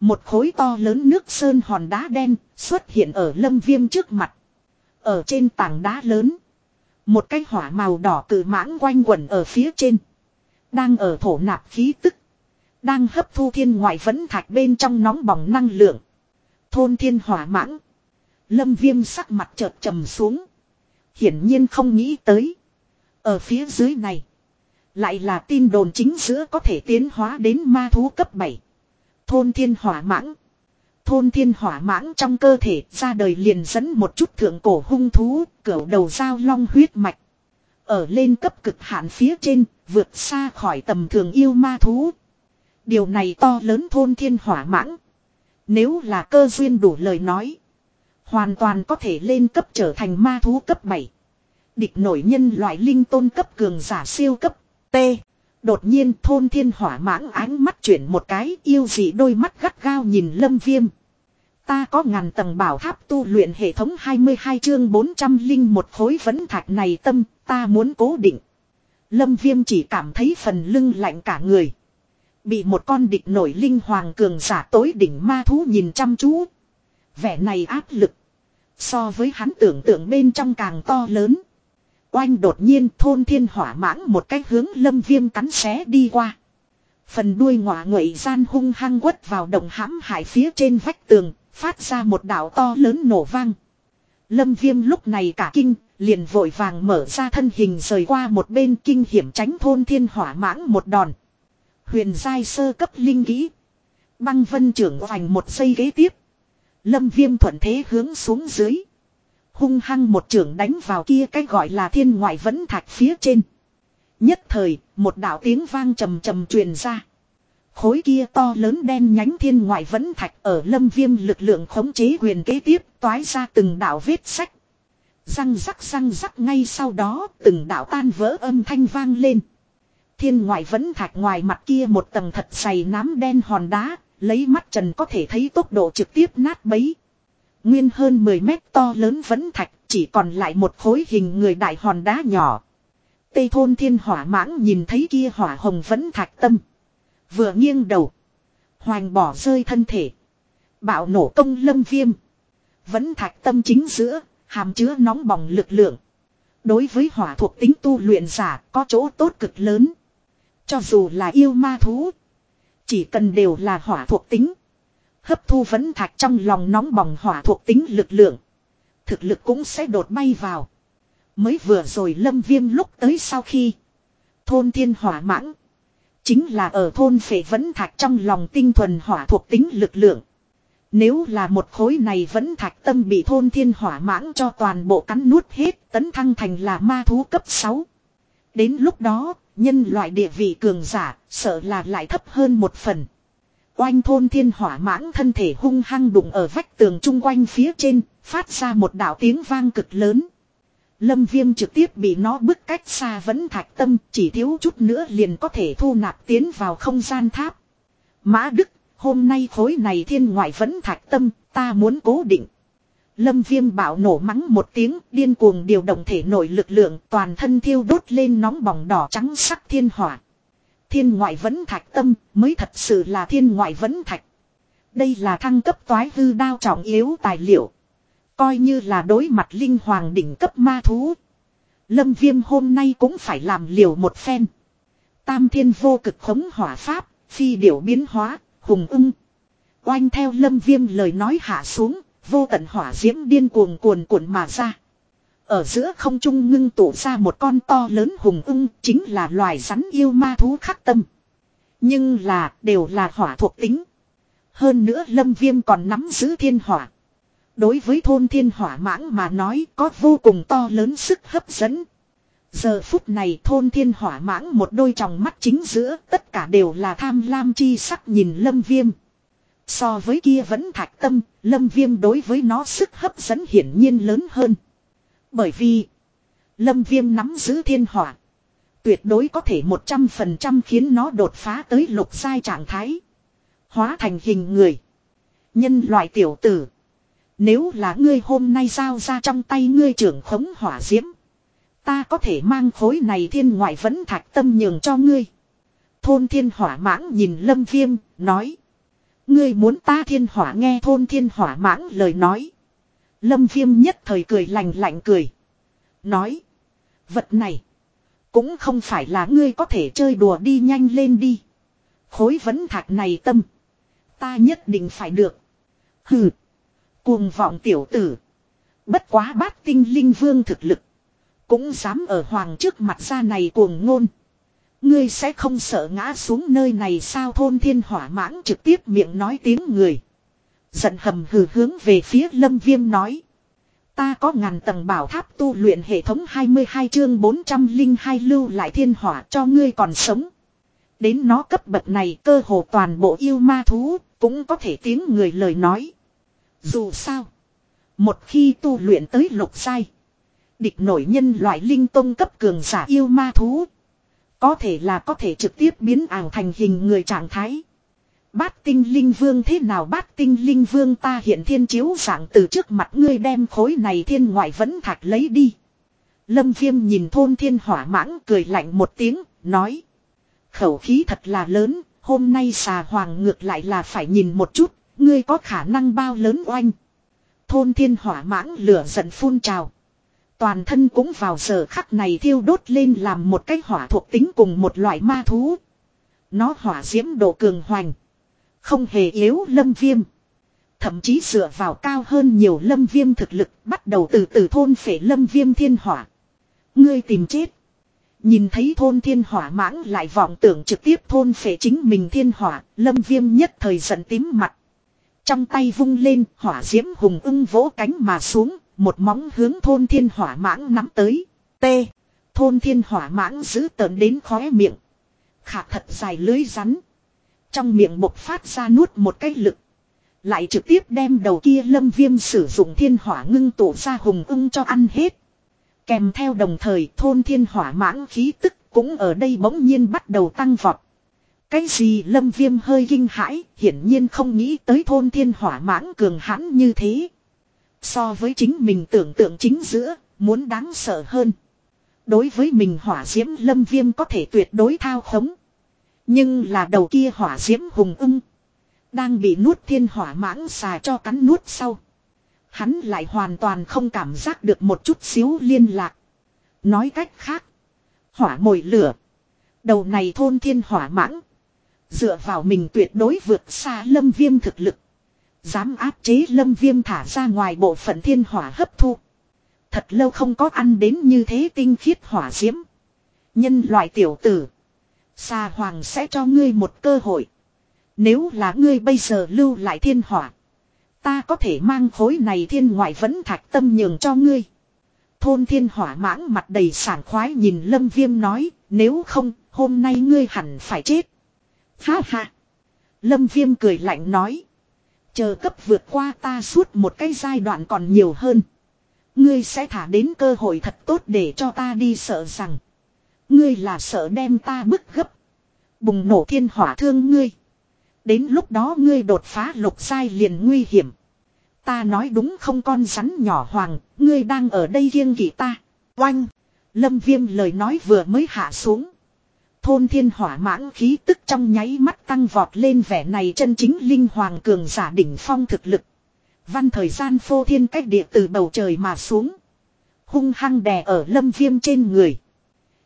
Một khối to lớn nước sơn hòn đá đen xuất hiện ở lâm viêm trước mặt. Ở trên tảng đá lớn. Một cái hỏa màu đỏ cử mãng quanh quẩn ở phía trên. Đang ở thổ nạp khí tức. Đang hấp thu thiên ngoại vẫn thạch bên trong nóng bỏng năng lượng. Thôn thiên hỏa mãng. Lâm viêm sắc mặt chợt trầm xuống. Hiển nhiên không nghĩ tới. Ở phía dưới này. Lại là tin đồn chính giữa có thể tiến hóa đến ma thú cấp 7. Thôn thiên hỏa mãng. Thôn thiên hỏa mãng trong cơ thể ra đời liền dẫn một chút thượng cổ hung thú, cửu đầu dao long huyết mạch. Ở lên cấp cực hạn phía trên, vượt xa khỏi tầm thường yêu ma thú. Điều này to lớn thôn thiên hỏa mãng. Nếu là cơ duyên đủ lời nói. Hoàn toàn có thể lên cấp trở thành ma thú cấp 7. Địch nổi nhân loại linh tôn cấp cường giả siêu cấp. T. Đột nhiên thôn thiên hỏa mãng ánh mắt chuyển một cái yêu dị đôi mắt gắt gao nhìn lâm viêm. Ta có ngàn tầng bảo tháp tu luyện hệ thống 22 chương 400 linh một khối vấn thạch này tâm, ta muốn cố định. Lâm viêm chỉ cảm thấy phần lưng lạnh cả người. Bị một con địch nổi linh hoàng cường giả tối đỉnh ma thú nhìn chăm chú. Vẻ này áp lực. So với hắn tưởng tượng bên trong càng to lớn. Oanh đột nhiên thôn thiên hỏa mãng một cách hướng lâm viêm cắn xé đi qua. Phần đuôi ngọa ngụy gian hung hăng quất vào đồng hãm hải phía trên vách tường, phát ra một đảo to lớn nổ vang. Lâm viêm lúc này cả kinh, liền vội vàng mở ra thân hình rời qua một bên kinh hiểm tránh thôn thiên hỏa mãng một đòn. Huyền giai sơ cấp linh kỹ. Băng vân trưởng hoành một giây ghế tiếp. Lâm viêm thuận thế hướng xuống dưới. Hung hăng một trưởng đánh vào kia cái gọi là thiên ngoại vẫn thạch phía trên. Nhất thời, một đạo tiếng vang trầm trầm truyền ra. Khối kia to lớn đen nhánh thiên ngoại vẫn thạch ở lâm viêm lực lượng khống chế quyền kế tiếp toái ra từng đạo vết sách. Răng rắc răng rắc ngay sau đó từng đạo tan vỡ âm thanh vang lên. Thiên ngoại vẫn thạch ngoài mặt kia một tầng thật dày nám đen hòn đá, lấy mắt trần có thể thấy tốc độ trực tiếp nát bấy. Nguyên hơn 10 mét to lớn vẫn thạch, chỉ còn lại một khối hình người đại hòn đá nhỏ. Tây thôn thiên hỏa mãng nhìn thấy kia hỏa hồng vẫn thạch tâm. Vừa nghiêng đầu. Hoành bỏ rơi thân thể. Bạo nổ công lâm viêm. Vẫn thạch tâm chính giữa, hàm chứa nóng bỏng lực lượng. Đối với hỏa thuộc tính tu luyện giả có chỗ tốt cực lớn. Cho dù là yêu ma thú. Chỉ cần đều là hỏa thuộc tính. Hấp thu vấn thạch trong lòng nóng bỏng hỏa thuộc tính lực lượng. Thực lực cũng sẽ đột bay vào. Mới vừa rồi lâm viêm lúc tới sau khi. Thôn thiên hỏa mãng. Chính là ở thôn phệ vấn thạch trong lòng tinh thuần hỏa thuộc tính lực lượng. Nếu là một khối này vẫn thạch tâm bị thôn thiên hỏa mãng cho toàn bộ cắn nuốt hết tấn thăng thành là ma thú cấp 6. Đến lúc đó, nhân loại địa vị cường giả, sợ là lại thấp hơn một phần. Oanh thôn thiên hỏa mãng thân thể hung hăng đụng ở vách tường chung quanh phía trên, phát ra một đạo tiếng vang cực lớn. Lâm viêm trực tiếp bị nó bức cách xa vẫn thạch tâm, chỉ thiếu chút nữa liền có thể thu nạp tiến vào không gian tháp. Mã Đức, hôm nay khối này thiên ngoại vẫn thạch tâm, ta muốn cố định. Lâm viêm bảo nổ mắng một tiếng, điên cuồng điều động thể nội lực lượng, toàn thân thiêu đốt lên nóng bỏng đỏ trắng sắc thiên hỏa. Thiên ngoại vẫn thạch tâm, mới thật sự là thiên ngoại vẫn thạch. Đây là thăng cấp toái hư đao trọng yếu tài liệu. Coi như là đối mặt linh hoàng đỉnh cấp ma thú. Lâm viêm hôm nay cũng phải làm liều một phen. Tam thiên vô cực khống hỏa pháp, phi điểu biến hóa, hùng ưng. Oanh theo lâm viêm lời nói hạ xuống, vô tận hỏa diễm điên cuồng cuồn cuộn mà ra. Ở giữa không trung ngưng tụ ra một con to lớn hùng ưng, chính là loài rắn yêu ma thú khắc tâm. Nhưng là, đều là hỏa thuộc tính. Hơn nữa lâm viêm còn nắm giữ thiên hỏa. Đối với thôn thiên hỏa mãng mà nói có vô cùng to lớn sức hấp dẫn. Giờ phút này thôn thiên hỏa mãng một đôi tròng mắt chính giữa tất cả đều là tham lam chi sắc nhìn lâm viêm. So với kia vẫn thạch tâm, lâm viêm đối với nó sức hấp dẫn hiển nhiên lớn hơn. Bởi vì, lâm viêm nắm giữ thiên hỏa. Tuyệt đối có thể 100% khiến nó đột phá tới lục sai trạng thái. Hóa thành hình người. Nhân loại tiểu tử. Nếu là ngươi hôm nay giao ra trong tay ngươi trưởng khống hỏa diễm. Ta có thể mang khối này thiên ngoại vẫn thạch tâm nhường cho ngươi. Thôn thiên hỏa mãng nhìn lâm viêm, nói. Ngươi muốn ta thiên hỏa nghe thôn thiên hỏa mãng lời nói. Lâm viêm nhất thời cười lành lạnh cười. Nói. Vật này. Cũng không phải là ngươi có thể chơi đùa đi nhanh lên đi. Khối vấn thạch này tâm. Ta nhất định phải được. Hừ. Cuồng vọng tiểu tử. Bất quá bát tinh linh vương thực lực. Cũng dám ở hoàng trước mặt ra này cuồng ngôn. Ngươi sẽ không sợ ngã xuống nơi này sao thôn thiên hỏa mãng trực tiếp miệng nói tiếng người. Giận hầm hừ hướng về phía lâm viêm nói. Ta có ngàn tầng bảo tháp tu luyện hệ thống 22 chương 402 lưu lại thiên hỏa cho ngươi còn sống. Đến nó cấp bậc này cơ hồ toàn bộ yêu ma thú cũng có thể tiếng người lời nói. Dù sao. Một khi tu luyện tới lục sai. Địch nổi nhân loại linh tông cấp cường giả yêu ma thú. Có thể là có thể trực tiếp biến ảo thành hình người trạng thái. Bát tinh linh vương thế nào bát tinh linh vương ta hiện thiên chiếu dạng từ trước mặt ngươi đem khối này thiên ngoại vẫn thạch lấy đi. Lâm viêm nhìn thôn thiên hỏa mãng cười lạnh một tiếng, nói. Khẩu khí thật là lớn, hôm nay xà hoàng ngược lại là phải nhìn một chút, ngươi có khả năng bao lớn oanh. Thôn thiên hỏa mãng lửa giận phun trào. Toàn thân cũng vào giờ khắc này thiêu đốt lên làm một cái hỏa thuộc tính cùng một loại ma thú. Nó hỏa diễm độ cường hoành. Không hề yếu lâm viêm. Thậm chí dựa vào cao hơn nhiều lâm viêm thực lực bắt đầu từ từ thôn phể lâm viêm thiên hỏa. Ngươi tìm chết. Nhìn thấy thôn thiên hỏa mãng lại vọng tưởng trực tiếp thôn phể chính mình thiên hỏa, lâm viêm nhất thời giận tím mặt. Trong tay vung lên, hỏa diễm hùng ưng vỗ cánh mà xuống, một móng hướng thôn thiên hỏa mãng nắm tới. T. Thôn thiên hỏa mãng giữ tợn đến khóe miệng. Khả thật dài lưới rắn. Trong miệng bộc phát ra nuốt một cái lực. Lại trực tiếp đem đầu kia lâm viêm sử dụng thiên hỏa ngưng tổ ra hùng ưng cho ăn hết. Kèm theo đồng thời thôn thiên hỏa mãng khí tức cũng ở đây bỗng nhiên bắt đầu tăng vọt. Cái gì lâm viêm hơi kinh hãi, hiển nhiên không nghĩ tới thôn thiên hỏa mãng cường hãn như thế. So với chính mình tưởng tượng chính giữa, muốn đáng sợ hơn. Đối với mình hỏa diễm lâm viêm có thể tuyệt đối thao khống. Nhưng là đầu kia hỏa diễm hùng ưng. Đang bị nuốt thiên hỏa mãng xà cho cắn nuốt sau. Hắn lại hoàn toàn không cảm giác được một chút xíu liên lạc. Nói cách khác. Hỏa mồi lửa. Đầu này thôn thiên hỏa mãng. Dựa vào mình tuyệt đối vượt xa lâm viêm thực lực. Dám áp chế lâm viêm thả ra ngoài bộ phận thiên hỏa hấp thu. Thật lâu không có ăn đến như thế tinh khiết hỏa diễm. Nhân loại tiểu tử. Xà hoàng sẽ cho ngươi một cơ hội. Nếu là ngươi bây giờ lưu lại thiên hỏa. Ta có thể mang khối này thiên ngoại vẫn thạch tâm nhường cho ngươi. Thôn thiên hỏa mãng mặt đầy sảng khoái nhìn lâm viêm nói. Nếu không, hôm nay ngươi hẳn phải chết. Ha ha. Lâm viêm cười lạnh nói. Chờ cấp vượt qua ta suốt một cái giai đoạn còn nhiều hơn. Ngươi sẽ thả đến cơ hội thật tốt để cho ta đi sợ rằng. Ngươi là sợ đem ta bức gấp. Bùng nổ thiên hỏa thương ngươi. Đến lúc đó ngươi đột phá lục sai liền nguy hiểm. Ta nói đúng không con rắn nhỏ hoàng, ngươi đang ở đây riêng kỷ ta. Oanh! Lâm viêm lời nói vừa mới hạ xuống. Thôn thiên hỏa mãng khí tức trong nháy mắt tăng vọt lên vẻ này chân chính linh hoàng cường giả đỉnh phong thực lực. Văn thời gian phô thiên cách địa từ bầu trời mà xuống. Hung hăng đè ở lâm viêm trên người.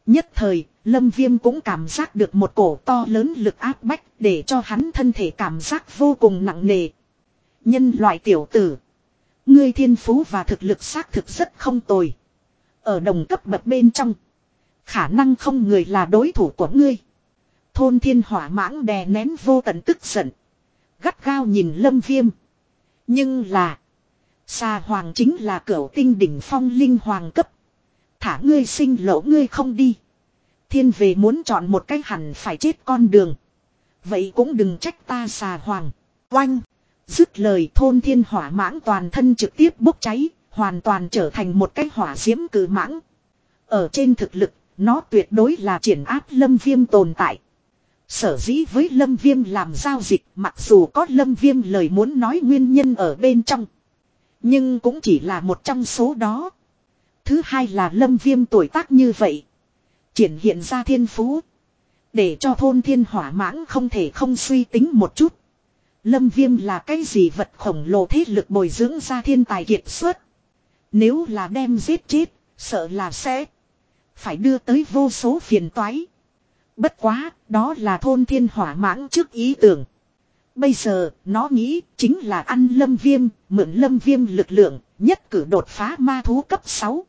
Nhất thời, Lâm Viêm cũng cảm giác được một cổ to lớn lực áp bách để cho hắn thân thể cảm giác vô cùng nặng nề. Nhân loại tiểu tử. Ngươi thiên phú và thực lực xác thực rất không tồi. Ở đồng cấp bậc bên trong. Khả năng không người là đối thủ của ngươi. Thôn thiên hỏa mãng đè nén vô tận tức giận. Gắt gao nhìn lâm viêm. Nhưng là. Xà hoàng chính là cửu tinh đỉnh phong linh hoàng cấp. Thả ngươi sinh lỗ ngươi không đi. Thiên về muốn chọn một cách hẳn phải chết con đường. Vậy cũng đừng trách ta xà hoàng. Oanh. Dứt lời thôn thiên hỏa mãng toàn thân trực tiếp bốc cháy. Hoàn toàn trở thành một cái hỏa diễm cử mãng. Ở trên thực lực, nó tuyệt đối là triển áp lâm viêm tồn tại. Sở dĩ với lâm viêm làm giao dịch mặc dù có lâm viêm lời muốn nói nguyên nhân ở bên trong. Nhưng cũng chỉ là một trong số đó. Thứ hai là lâm viêm tuổi tác như vậy. Triển hiện ra thiên phú. Để cho thôn thiên hỏa mãng không thể không suy tính một chút. Lâm viêm là cái gì vật khổng lồ thế lực bồi dưỡng ra thiên tài kiệt xuất. Nếu là đem giết chết, sợ là sẽ phải đưa tới vô số phiền toái. Bất quá, đó là thôn thiên hỏa mãng trước ý tưởng. Bây giờ, nó nghĩ chính là ăn lâm viêm, mượn lâm viêm lực lượng, nhất cử đột phá ma thú cấp 6.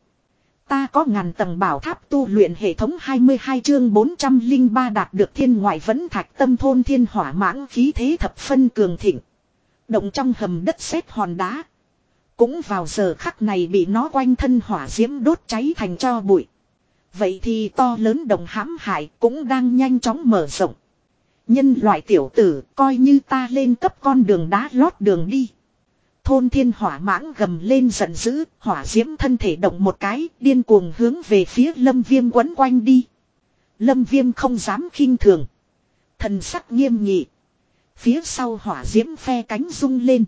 Ta có ngàn tầng bảo tháp tu luyện hệ thống 22 chương 403 đạt được thiên ngoại vẫn thạch tâm thôn thiên hỏa mãng khí thế thập phân cường thịnh. Động trong hầm đất sét hòn đá. Cũng vào giờ khắc này bị nó quanh thân hỏa diễm đốt cháy thành cho bụi. Vậy thì to lớn đồng hãm hại cũng đang nhanh chóng mở rộng. Nhân loại tiểu tử, coi như ta lên cấp con đường đá lót đường đi. Thôn thiên hỏa mãng gầm lên giận dữ, hỏa diễm thân thể động một cái, điên cuồng hướng về phía lâm viêm quấn quanh đi. Lâm viêm không dám khinh thường. Thần sắc nghiêm nghị. Phía sau hỏa diễm phe cánh rung lên.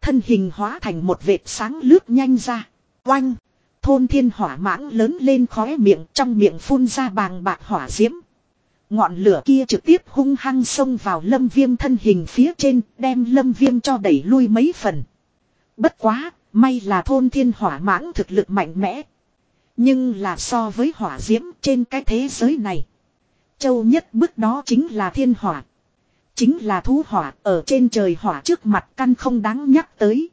Thân hình hóa thành một vệt sáng lướt nhanh ra. Oanh! Thôn thiên hỏa mãng lớn lên khóe miệng trong miệng phun ra bàng bạc hỏa diễm. Ngọn lửa kia trực tiếp hung hăng xông vào lâm viêm thân hình phía trên đem lâm viêm cho đẩy lui mấy phần. Bất quá, may là thôn thiên hỏa mãng thực lực mạnh mẽ. Nhưng là so với hỏa diễm trên cái thế giới này. Châu nhất bước đó chính là thiên hỏa. Chính là thú hỏa ở trên trời hỏa trước mặt căn không đáng nhắc tới.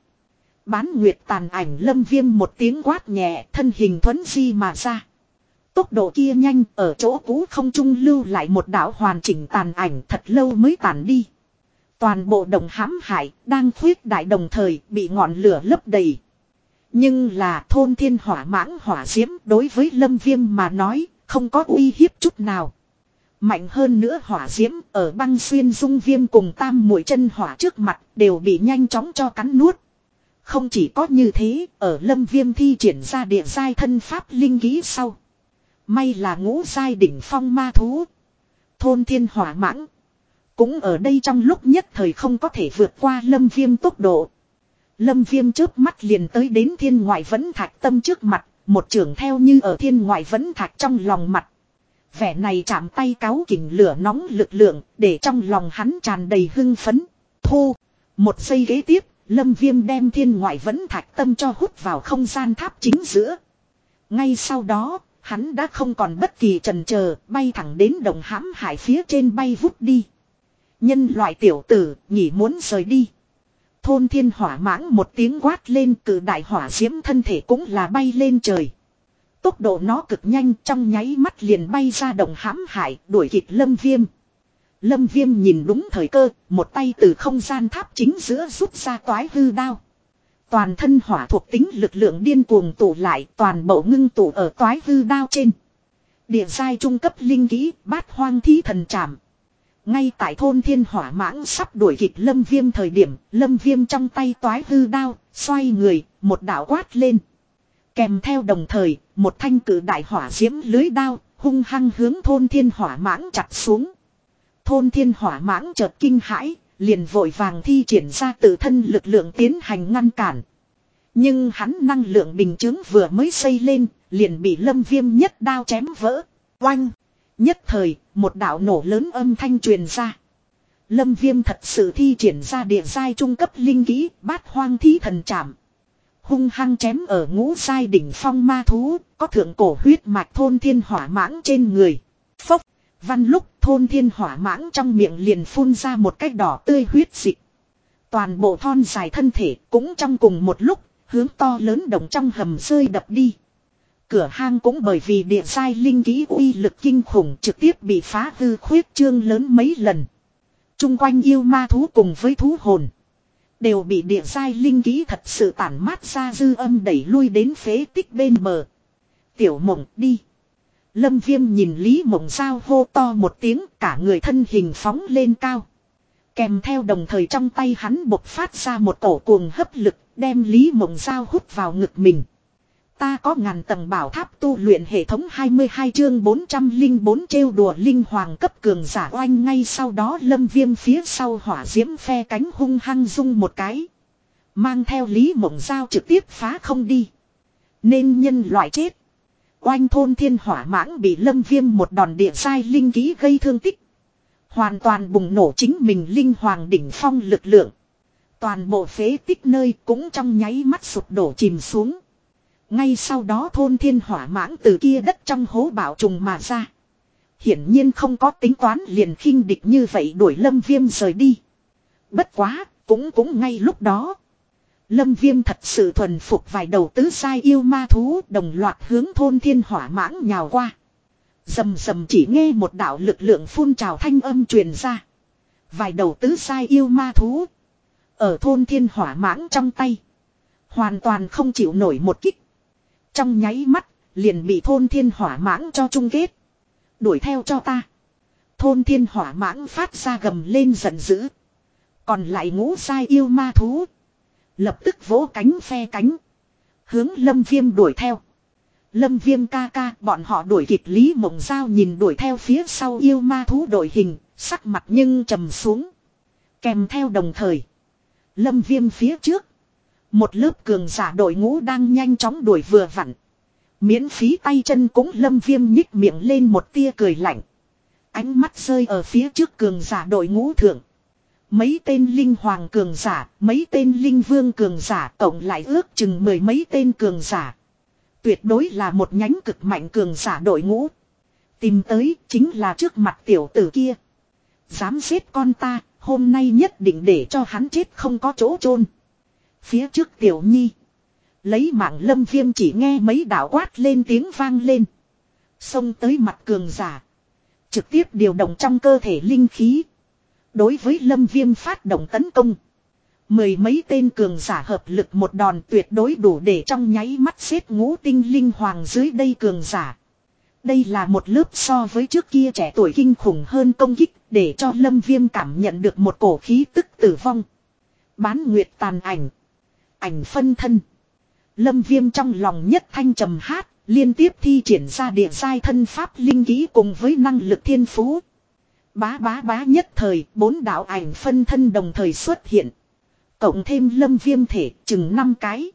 Bán nguyệt tàn ảnh lâm viêm một tiếng quát nhẹ thân hình thuấn di mà ra. Tốc độ kia nhanh ở chỗ cũ không trung lưu lại một đảo hoàn chỉnh tàn ảnh thật lâu mới tàn đi. Toàn bộ đồng hãm hải đang khuyết đại đồng thời bị ngọn lửa lấp đầy. Nhưng là thôn thiên hỏa mãng hỏa diễm đối với lâm viêm mà nói không có uy hiếp chút nào. Mạnh hơn nữa hỏa diễm ở băng xuyên dung viêm cùng tam mũi chân hỏa trước mặt đều bị nhanh chóng cho cắn nuốt. Không chỉ có như thế, ở lâm viêm thi triển ra địa giai thân pháp linh ký sau. May là ngũ giai đỉnh phong ma thú. Thôn thiên hỏa mãng. Cũng ở đây trong lúc nhất thời không có thể vượt qua lâm viêm tốc độ. Lâm viêm trước mắt liền tới đến thiên ngoại vẫn thạch tâm trước mặt, một trường theo như ở thiên ngoại vẫn thạch trong lòng mặt. Vẻ này chạm tay cáo kình lửa nóng lực lượng, để trong lòng hắn tràn đầy hưng phấn. Thu, một giây ghế tiếp, lâm viêm đem thiên ngoại vẫn thạch tâm cho hút vào không gian tháp chính giữa. Ngay sau đó, hắn đã không còn bất kỳ trần chờ bay thẳng đến đồng hãm hải phía trên bay vút đi. Nhân loại tiểu tử, nhỉ muốn rời đi. Thôn thiên hỏa mãng một tiếng quát lên cử đại hỏa diễm thân thể cũng là bay lên trời. Tốc độ nó cực nhanh trong nháy mắt liền bay ra đồng hãm hải đuổi kịp lâm viêm. Lâm viêm nhìn đúng thời cơ, một tay từ không gian tháp chính giữa rút ra toái hư đao. Toàn thân hỏa thuộc tính lực lượng điên cuồng tụ lại toàn bộ ngưng tụ ở toái hư đao trên. Địa giai trung cấp linh kỹ bát hoang thí thần trảm. Ngay tại thôn thiên hỏa mãng sắp đuổi kịp lâm viêm thời điểm, lâm viêm trong tay toái hư đao, xoay người, một đảo quát lên. Kèm theo đồng thời, một thanh cử đại hỏa diễm lưới đao, hung hăng hướng thôn thiên hỏa mãng chặt xuống. Thôn thiên hỏa mãng chợt kinh hãi, liền vội vàng thi triển ra tự thân lực lượng tiến hành ngăn cản. Nhưng hắn năng lượng bình chứng vừa mới xây lên, liền bị lâm viêm nhất đao chém vỡ. Oanh! Nhất thời, một đạo nổ lớn âm thanh truyền ra. Lâm viêm thật sự thi triển ra địa giai trung cấp linh kỹ bát hoang thí thần chạm. Hung hăng chém ở ngũ giai đỉnh phong ma thú, có thượng cổ huyết mạch thôn thiên hỏa mãng trên người. Phốc, văn lúc thôn thiên hỏa mãng trong miệng liền phun ra một cách đỏ tươi huyết dịch. Toàn bộ thon dài thân thể cũng trong cùng một lúc, hướng to lớn đồng trong hầm rơi đập đi. Cửa hang cũng bởi vì địa sai linh ký uy lực kinh khủng trực tiếp bị phá hư khuyết trương lớn mấy lần. Trung quanh yêu ma thú cùng với thú hồn. Đều bị địa sai linh ký thật sự tản mát ra dư âm đẩy lui đến phế tích bên bờ. Tiểu mộng đi. Lâm viêm nhìn Lý mộng sao hô to một tiếng cả người thân hình phóng lên cao. Kèm theo đồng thời trong tay hắn bộc phát ra một cổ cuồng hấp lực, đem Lý mộng giao hút vào ngực mình. Ta có ngàn tầng bảo tháp tu luyện hệ thống 22 chương 404 trêu đùa linh hoàng cấp cường giả oanh ngay sau đó lâm viêm phía sau hỏa diễm phe cánh hung hăng rung một cái. Mang theo lý mộng giao trực tiếp phá không đi. Nên nhân loại chết. Oanh thôn thiên hỏa mãng bị lâm viêm một đòn địa sai linh ký gây thương tích. Hoàn toàn bùng nổ chính mình linh hoàng đỉnh phong lực lượng. Toàn bộ phế tích nơi cũng trong nháy mắt sụp đổ chìm xuống. Ngay sau đó thôn thiên hỏa mãng từ kia đất trong hố bảo trùng mà ra. Hiển nhiên không có tính toán liền khinh địch như vậy đuổi lâm viêm rời đi. Bất quá, cũng cũng ngay lúc đó. Lâm viêm thật sự thuần phục vài đầu tứ sai yêu ma thú đồng loạt hướng thôn thiên hỏa mãng nhào qua. Dầm dầm chỉ nghe một đạo lực lượng phun trào thanh âm truyền ra. Vài đầu tứ sai yêu ma thú. Ở thôn thiên hỏa mãng trong tay. Hoàn toàn không chịu nổi một kích. Trong nháy mắt, liền bị thôn thiên hỏa mãng cho chung kết. Đuổi theo cho ta. Thôn thiên hỏa mãng phát ra gầm lên giận dữ. Còn lại ngũ sai yêu ma thú. Lập tức vỗ cánh phe cánh. Hướng lâm viêm đuổi theo. Lâm viêm ca ca bọn họ đuổi kịp Lý Mộng Giao nhìn đuổi theo phía sau yêu ma thú đội hình, sắc mặt nhưng trầm xuống. Kèm theo đồng thời. Lâm viêm phía trước. Một lớp cường giả đội ngũ đang nhanh chóng đuổi vừa vặn. Miễn phí tay chân cũng lâm viêm nhích miệng lên một tia cười lạnh. Ánh mắt rơi ở phía trước cường giả đội ngũ thượng. Mấy tên linh hoàng cường giả, mấy tên linh vương cường giả tổng lại ước chừng mười mấy tên cường giả. Tuyệt đối là một nhánh cực mạnh cường giả đội ngũ. Tìm tới chính là trước mặt tiểu tử kia. Dám giết con ta, hôm nay nhất định để cho hắn chết không có chỗ chôn Phía trước tiểu nhi. Lấy mạng lâm viêm chỉ nghe mấy đạo quát lên tiếng vang lên. Xông tới mặt cường giả. Trực tiếp điều động trong cơ thể linh khí. Đối với lâm viêm phát động tấn công. Mười mấy tên cường giả hợp lực một đòn tuyệt đối đủ để trong nháy mắt xếp ngũ tinh linh hoàng dưới đây cường giả. Đây là một lớp so với trước kia trẻ tuổi kinh khủng hơn công kích để cho lâm viêm cảm nhận được một cổ khí tức tử vong. Bán nguyệt tàn ảnh ảnh phân thân. Lâm viêm trong lòng nhất thanh trầm hát, liên tiếp thi triển ra địa sai thân pháp linh ký cùng với năng lực thiên phú. Bá bá bá nhất thời, bốn đạo ảnh phân thân đồng thời xuất hiện. Cộng thêm lâm viêm thể, chừng 5 cái.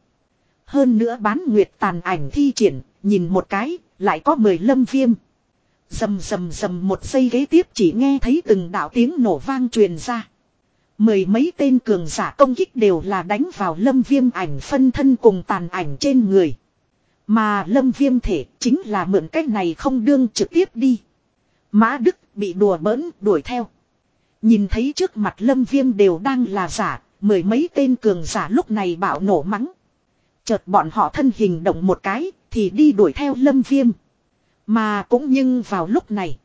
Hơn nữa bán nguyệt tàn ảnh thi triển, nhìn một cái, lại có 10 lâm viêm. Dầm dầm dầm một giây ghế tiếp chỉ nghe thấy từng đạo tiếng nổ vang truyền ra. Mười mấy tên cường giả công kích đều là đánh vào lâm viêm ảnh phân thân cùng tàn ảnh trên người. Mà lâm viêm thể chính là mượn cách này không đương trực tiếp đi. Mã Đức bị đùa bỡn đuổi theo. Nhìn thấy trước mặt lâm viêm đều đang là giả, mười mấy tên cường giả lúc này bạo nổ mắng. Chợt bọn họ thân hình động một cái, thì đi đuổi theo lâm viêm. Mà cũng nhưng vào lúc này.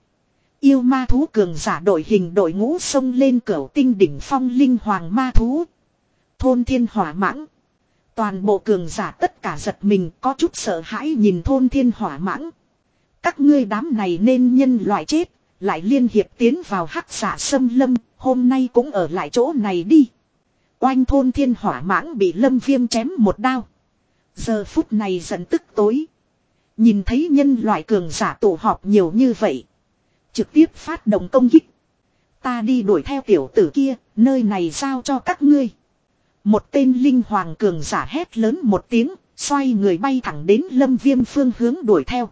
Yêu ma thú cường giả đội hình đội ngũ sông lên cửa tinh đỉnh phong linh hoàng ma thú. Thôn thiên hỏa mãng. Toàn bộ cường giả tất cả giật mình có chút sợ hãi nhìn thôn thiên hỏa mãng. Các ngươi đám này nên nhân loại chết, lại liên hiệp tiến vào hắc giả sâm lâm, hôm nay cũng ở lại chỗ này đi. Oanh thôn thiên hỏa mãng bị lâm viêm chém một đao. Giờ phút này dần tức tối. Nhìn thấy nhân loại cường giả tụ họp nhiều như vậy. Trực tiếp phát động công kích. Ta đi đuổi theo tiểu tử kia, nơi này giao cho các ngươi. Một tên linh hoàng cường giả hét lớn một tiếng, xoay người bay thẳng đến lâm viêm phương hướng đuổi theo.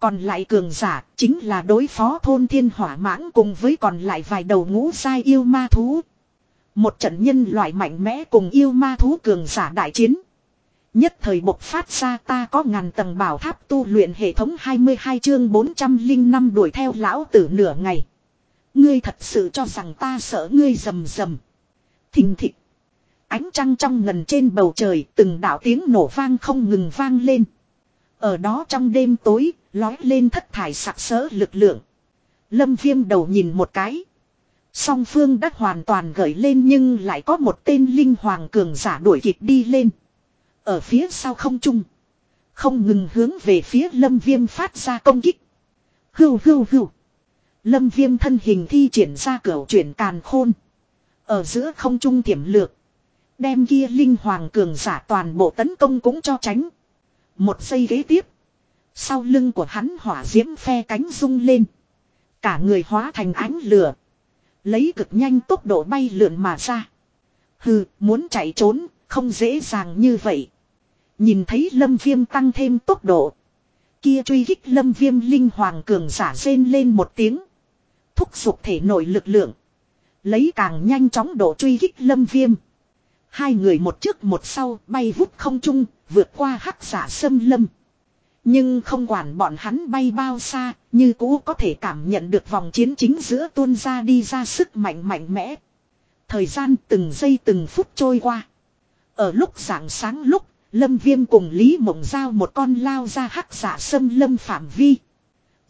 Còn lại cường giả chính là đối phó thôn thiên hỏa mãng cùng với còn lại vài đầu ngũ sai yêu ma thú. Một trận nhân loại mạnh mẽ cùng yêu ma thú cường giả đại chiến. Nhất thời bộc phát ra ta có ngàn tầng bảo tháp tu luyện hệ thống 22 chương 405 đuổi theo lão tử nửa ngày. Ngươi thật sự cho rằng ta sợ ngươi rầm rầm. Thình thịch. Ánh trăng trong ngần trên bầu trời từng đạo tiếng nổ vang không ngừng vang lên. Ở đó trong đêm tối, lói lên thất thải sặc sỡ lực lượng. Lâm viêm đầu nhìn một cái. Song phương đã hoàn toàn gởi lên nhưng lại có một tên linh hoàng cường giả đuổi kịp đi lên. Ở phía sau không trung. Không ngừng hướng về phía lâm viêm phát ra công kích. Hưu hưu hưu. Lâm viêm thân hình thi triển ra cửa chuyển càn khôn. Ở giữa không trung tiềm lược. Đem kia linh hoàng cường giả toàn bộ tấn công cũng cho tránh. Một giây ghế tiếp. Sau lưng của hắn hỏa diễm phe cánh rung lên. Cả người hóa thành ánh lửa. Lấy cực nhanh tốc độ bay lượn mà ra. Hừ, muốn chạy trốn, không dễ dàng như vậy. Nhìn thấy lâm viêm tăng thêm tốc độ. Kia truy kích lâm viêm linh hoàng cường giả rên lên một tiếng. Thúc giục thể nội lực lượng. Lấy càng nhanh chóng độ truy kích lâm viêm. Hai người một trước một sau bay vút không trung, vượt qua hắc giả sâm lâm. Nhưng không quản bọn hắn bay bao xa, như cũ có thể cảm nhận được vòng chiến chính giữa tuôn ra đi ra sức mạnh mạnh mẽ. Thời gian từng giây từng phút trôi qua. Ở lúc sáng sáng lúc, Lâm Viêm cùng Lý Mộng Giao một con lao ra hắc giả sâm lâm phạm vi.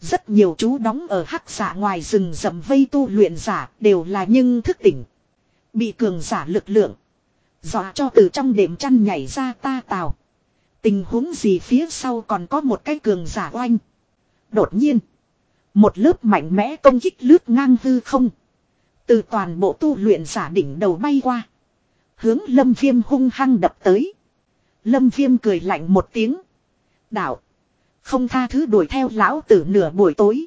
Rất nhiều chú đóng ở hắc giả ngoài rừng rậm vây tu luyện giả đều là nhưng thức tỉnh. Bị cường giả lực lượng. Dọa cho từ trong đệm chăn nhảy ra ta tào. Tình huống gì phía sau còn có một cái cường giả oanh. Đột nhiên. Một lớp mạnh mẽ công kích lướt ngang hư không. Từ toàn bộ tu luyện giả đỉnh đầu bay qua. Hướng lâm viêm hung hăng đập tới. Lâm viêm cười lạnh một tiếng. Đạo. Không tha thứ đuổi theo lão tử nửa buổi tối.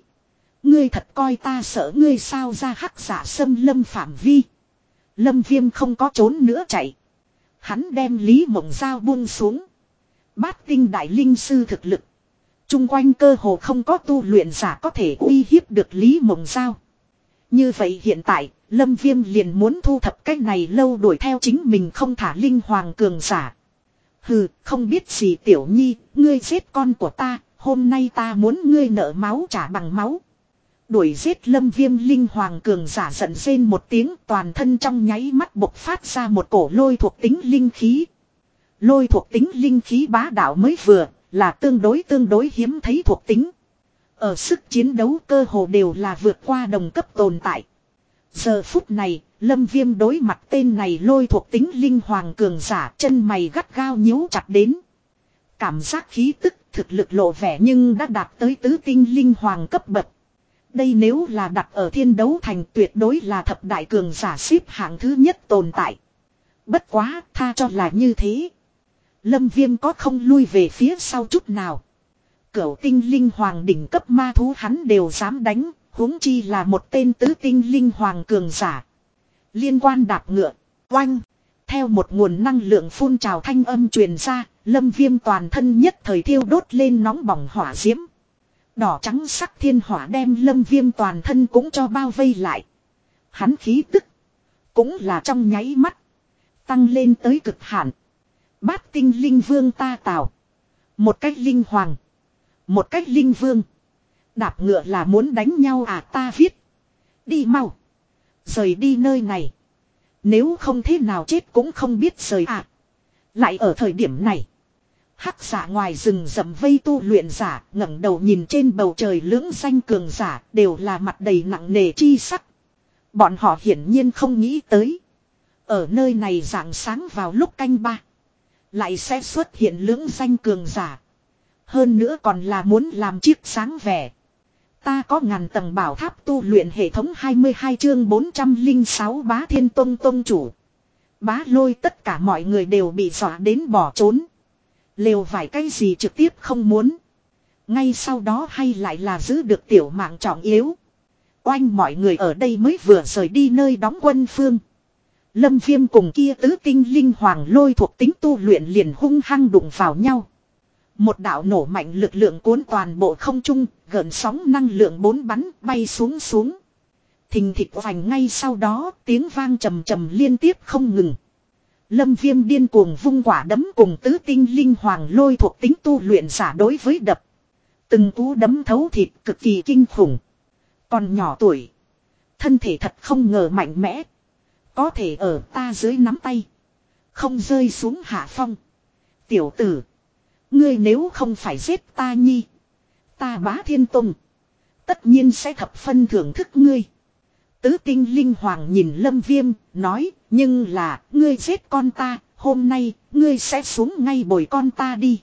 Ngươi thật coi ta sợ ngươi sao ra hắc giả xâm lâm phạm vi. Lâm viêm không có trốn nữa chạy. Hắn đem Lý Mộng Giao buông xuống. Bát tinh đại linh sư thực lực. Trung quanh cơ hồ không có tu luyện giả có thể uy hiếp được Lý Mộng Giao. Như vậy hiện tại, Lâm Viêm liền muốn thu thập cách này lâu đuổi theo chính mình không thả linh hoàng cường giả. Hừ, không biết gì tiểu nhi, ngươi giết con của ta, hôm nay ta muốn ngươi nợ máu trả bằng máu. Đuổi giết lâm viêm linh hoàng cường giả giận rên một tiếng toàn thân trong nháy mắt bộc phát ra một cổ lôi thuộc tính linh khí. Lôi thuộc tính linh khí bá đạo mới vừa, là tương đối tương đối hiếm thấy thuộc tính. Ở sức chiến đấu cơ hồ đều là vượt qua đồng cấp tồn tại. Giờ phút này, lâm viêm đối mặt tên này lôi thuộc tính linh hoàng cường giả chân mày gắt gao nhíu chặt đến. Cảm giác khí tức thực lực lộ vẻ nhưng đã đạt tới tứ tinh linh hoàng cấp bậc. Đây nếu là đặt ở thiên đấu thành tuyệt đối là thập đại cường giả xếp hạng thứ nhất tồn tại. Bất quá, tha cho là như thế. Lâm viêm có không lui về phía sau chút nào. Cửu tinh linh hoàng đỉnh cấp ma thú hắn đều dám đánh, huống chi là một tên tứ tinh linh hoàng cường giả. Liên quan đạp ngựa, oanh. Theo một nguồn năng lượng phun trào thanh âm truyền ra, lâm viêm toàn thân nhất thời thiêu đốt lên nóng bỏng hỏa diễm. Đỏ trắng sắc thiên hỏa đem lâm viêm toàn thân cũng cho bao vây lại. Hắn khí tức. Cũng là trong nháy mắt. Tăng lên tới cực hạn. Bát tinh linh vương ta tạo. Một cách linh hoàng. Một cách linh vương. Đạp ngựa là muốn đánh nhau à ta viết. Đi mau. Rời đi nơi này. Nếu không thế nào chết cũng không biết rời à. Lại ở thời điểm này. Hắc giả ngoài rừng rậm vây tu luyện giả, ngẩng đầu nhìn trên bầu trời lưỡng xanh cường giả, đều là mặt đầy nặng nề chi sắc. Bọn họ hiển nhiên không nghĩ tới. Ở nơi này dạng sáng vào lúc canh ba. Lại sẽ xuất hiện lưỡng xanh cường giả. Hơn nữa còn là muốn làm chiếc sáng vẻ. Ta có ngàn tầng bảo tháp tu luyện hệ thống 22 chương 406 bá thiên tông tông chủ. Bá lôi tất cả mọi người đều bị dọa đến bỏ trốn. Lều vải cái gì trực tiếp không muốn. Ngay sau đó hay lại là giữ được tiểu mạng trọng yếu. Oanh mọi người ở đây mới vừa rời đi nơi đóng quân phương. Lâm viêm cùng kia tứ tinh linh hoàng lôi thuộc tính tu luyện liền hung hăng đụng vào nhau. Một đạo nổ mạnh lực lượng cuốn toàn bộ không trung, gần sóng năng lượng bốn bắn bay xuống xuống. Thình thịt vành ngay sau đó tiếng vang trầm trầm liên tiếp không ngừng. Lâm viêm điên cuồng vung quả đấm cùng tứ tinh linh hoàng lôi thuộc tính tu luyện giả đối với đập. Từng cú đấm thấu thịt cực kỳ kinh khủng. Còn nhỏ tuổi. Thân thể thật không ngờ mạnh mẽ. Có thể ở ta dưới nắm tay. Không rơi xuống hạ phong. Tiểu tử. Ngươi nếu không phải giết ta nhi. Ta bá thiên tùng. Tất nhiên sẽ thập phân thưởng thức ngươi. Tứ tinh linh hoàng nhìn lâm viêm, nói, nhưng là, ngươi giết con ta, hôm nay, ngươi sẽ xuống ngay bồi con ta đi.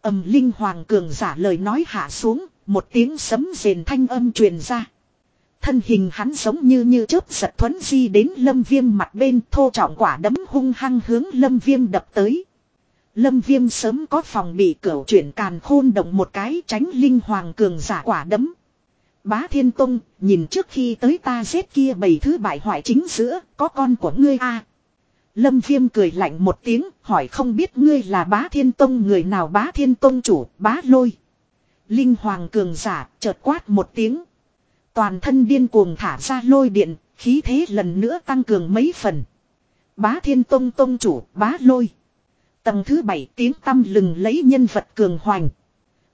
Ẩm linh hoàng cường giả lời nói hạ xuống, một tiếng sấm rền thanh âm truyền ra. Thân hình hắn giống như như chớp giật thuấn di đến lâm viêm mặt bên thô trọng quả đấm hung hăng hướng lâm viêm đập tới. Lâm viêm sớm có phòng bị cửu chuyển càn khôn động một cái tránh linh hoàng cường giả quả đấm. Bá Thiên Tông, nhìn trước khi tới ta giết kia bầy thứ bại hoại chính giữa, có con của ngươi a Lâm Viêm cười lạnh một tiếng, hỏi không biết ngươi là bá Thiên Tông người nào bá Thiên Tông chủ, bá lôi. Linh Hoàng cường giả, chợt quát một tiếng. Toàn thân điên cuồng thả ra lôi điện, khí thế lần nữa tăng cường mấy phần. Bá Thiên Tông Tông chủ, bá lôi. Tầng thứ bảy tiếng tâm lừng lấy nhân vật cường hoành.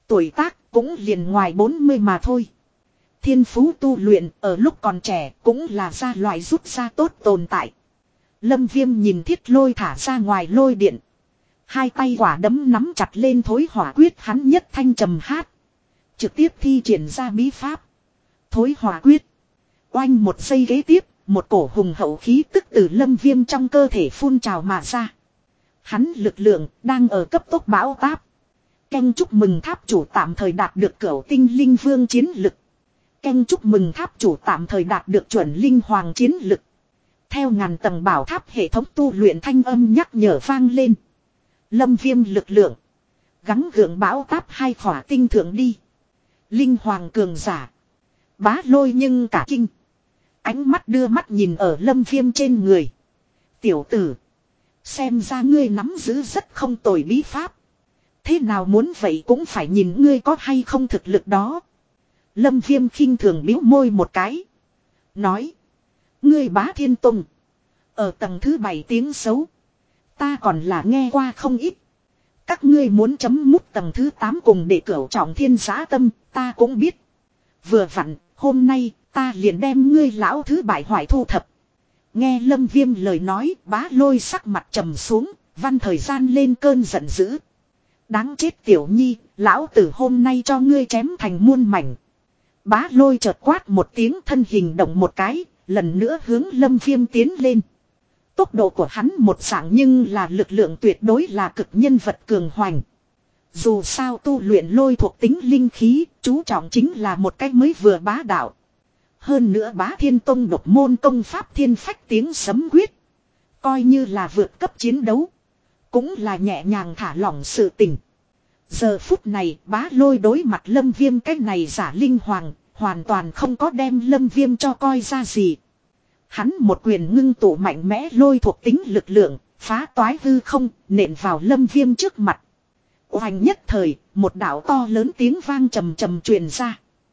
Tuổi tác cũng liền ngoài 40 mà thôi. Thiên phú tu luyện ở lúc còn trẻ cũng là ra loại rút ra tốt tồn tại. Lâm viêm nhìn thiết lôi thả ra ngoài lôi điện. Hai tay quả đấm nắm chặt lên thối hỏa quyết hắn nhất thanh trầm hát. Trực tiếp thi triển ra bí pháp. Thối hỏa quyết. Oanh một giây ghế tiếp, một cổ hùng hậu khí tức từ lâm viêm trong cơ thể phun trào mà ra. Hắn lực lượng đang ở cấp tốc bão táp. Canh chúc mừng tháp chủ tạm thời đạt được cửu tinh linh vương chiến lực. Canh chúc mừng tháp chủ tạm thời đạt được chuẩn linh hoàng chiến lực. Theo ngàn tầng bảo tháp hệ thống tu luyện thanh âm nhắc nhở vang lên. Lâm viêm lực lượng. Gắn gượng bão táp hai khỏa tinh thượng đi. Linh hoàng cường giả. Bá lôi nhưng cả kinh. Ánh mắt đưa mắt nhìn ở lâm viêm trên người. Tiểu tử. Xem ra ngươi nắm giữ rất không tồi bí pháp. Thế nào muốn vậy cũng phải nhìn ngươi có hay không thực lực đó. Lâm viêm khinh thường biếu môi một cái. Nói. Ngươi bá thiên tùng. Ở tầng thứ bảy tiếng xấu. Ta còn là nghe qua không ít. Các ngươi muốn chấm mút tầng thứ 8 cùng để cửu trọng thiên giá tâm, ta cũng biết. Vừa vặn, hôm nay, ta liền đem ngươi lão thứ bại hoại thu thập. Nghe lâm viêm lời nói, bá lôi sắc mặt trầm xuống, văn thời gian lên cơn giận dữ. Đáng chết tiểu nhi, lão tử hôm nay cho ngươi chém thành muôn mảnh. Bá lôi chợt quát một tiếng thân hình động một cái, lần nữa hướng lâm viêm tiến lên. Tốc độ của hắn một dạng nhưng là lực lượng tuyệt đối là cực nhân vật cường hoành. Dù sao tu luyện lôi thuộc tính linh khí, chú trọng chính là một cách mới vừa bá đạo. Hơn nữa bá thiên tông độc môn công pháp thiên phách tiếng sấm quyết. Coi như là vượt cấp chiến đấu. Cũng là nhẹ nhàng thả lỏng sự tình. Giờ phút này bá lôi đối mặt lâm viêm cái này giả linh hoàng, hoàn toàn không có đem lâm viêm cho coi ra gì. Hắn một quyền ngưng tụ mạnh mẽ lôi thuộc tính lực lượng, phá toái hư không, nện vào lâm viêm trước mặt. Hoành nhất thời, một đảo to lớn tiếng vang trầm trầm truyền ra.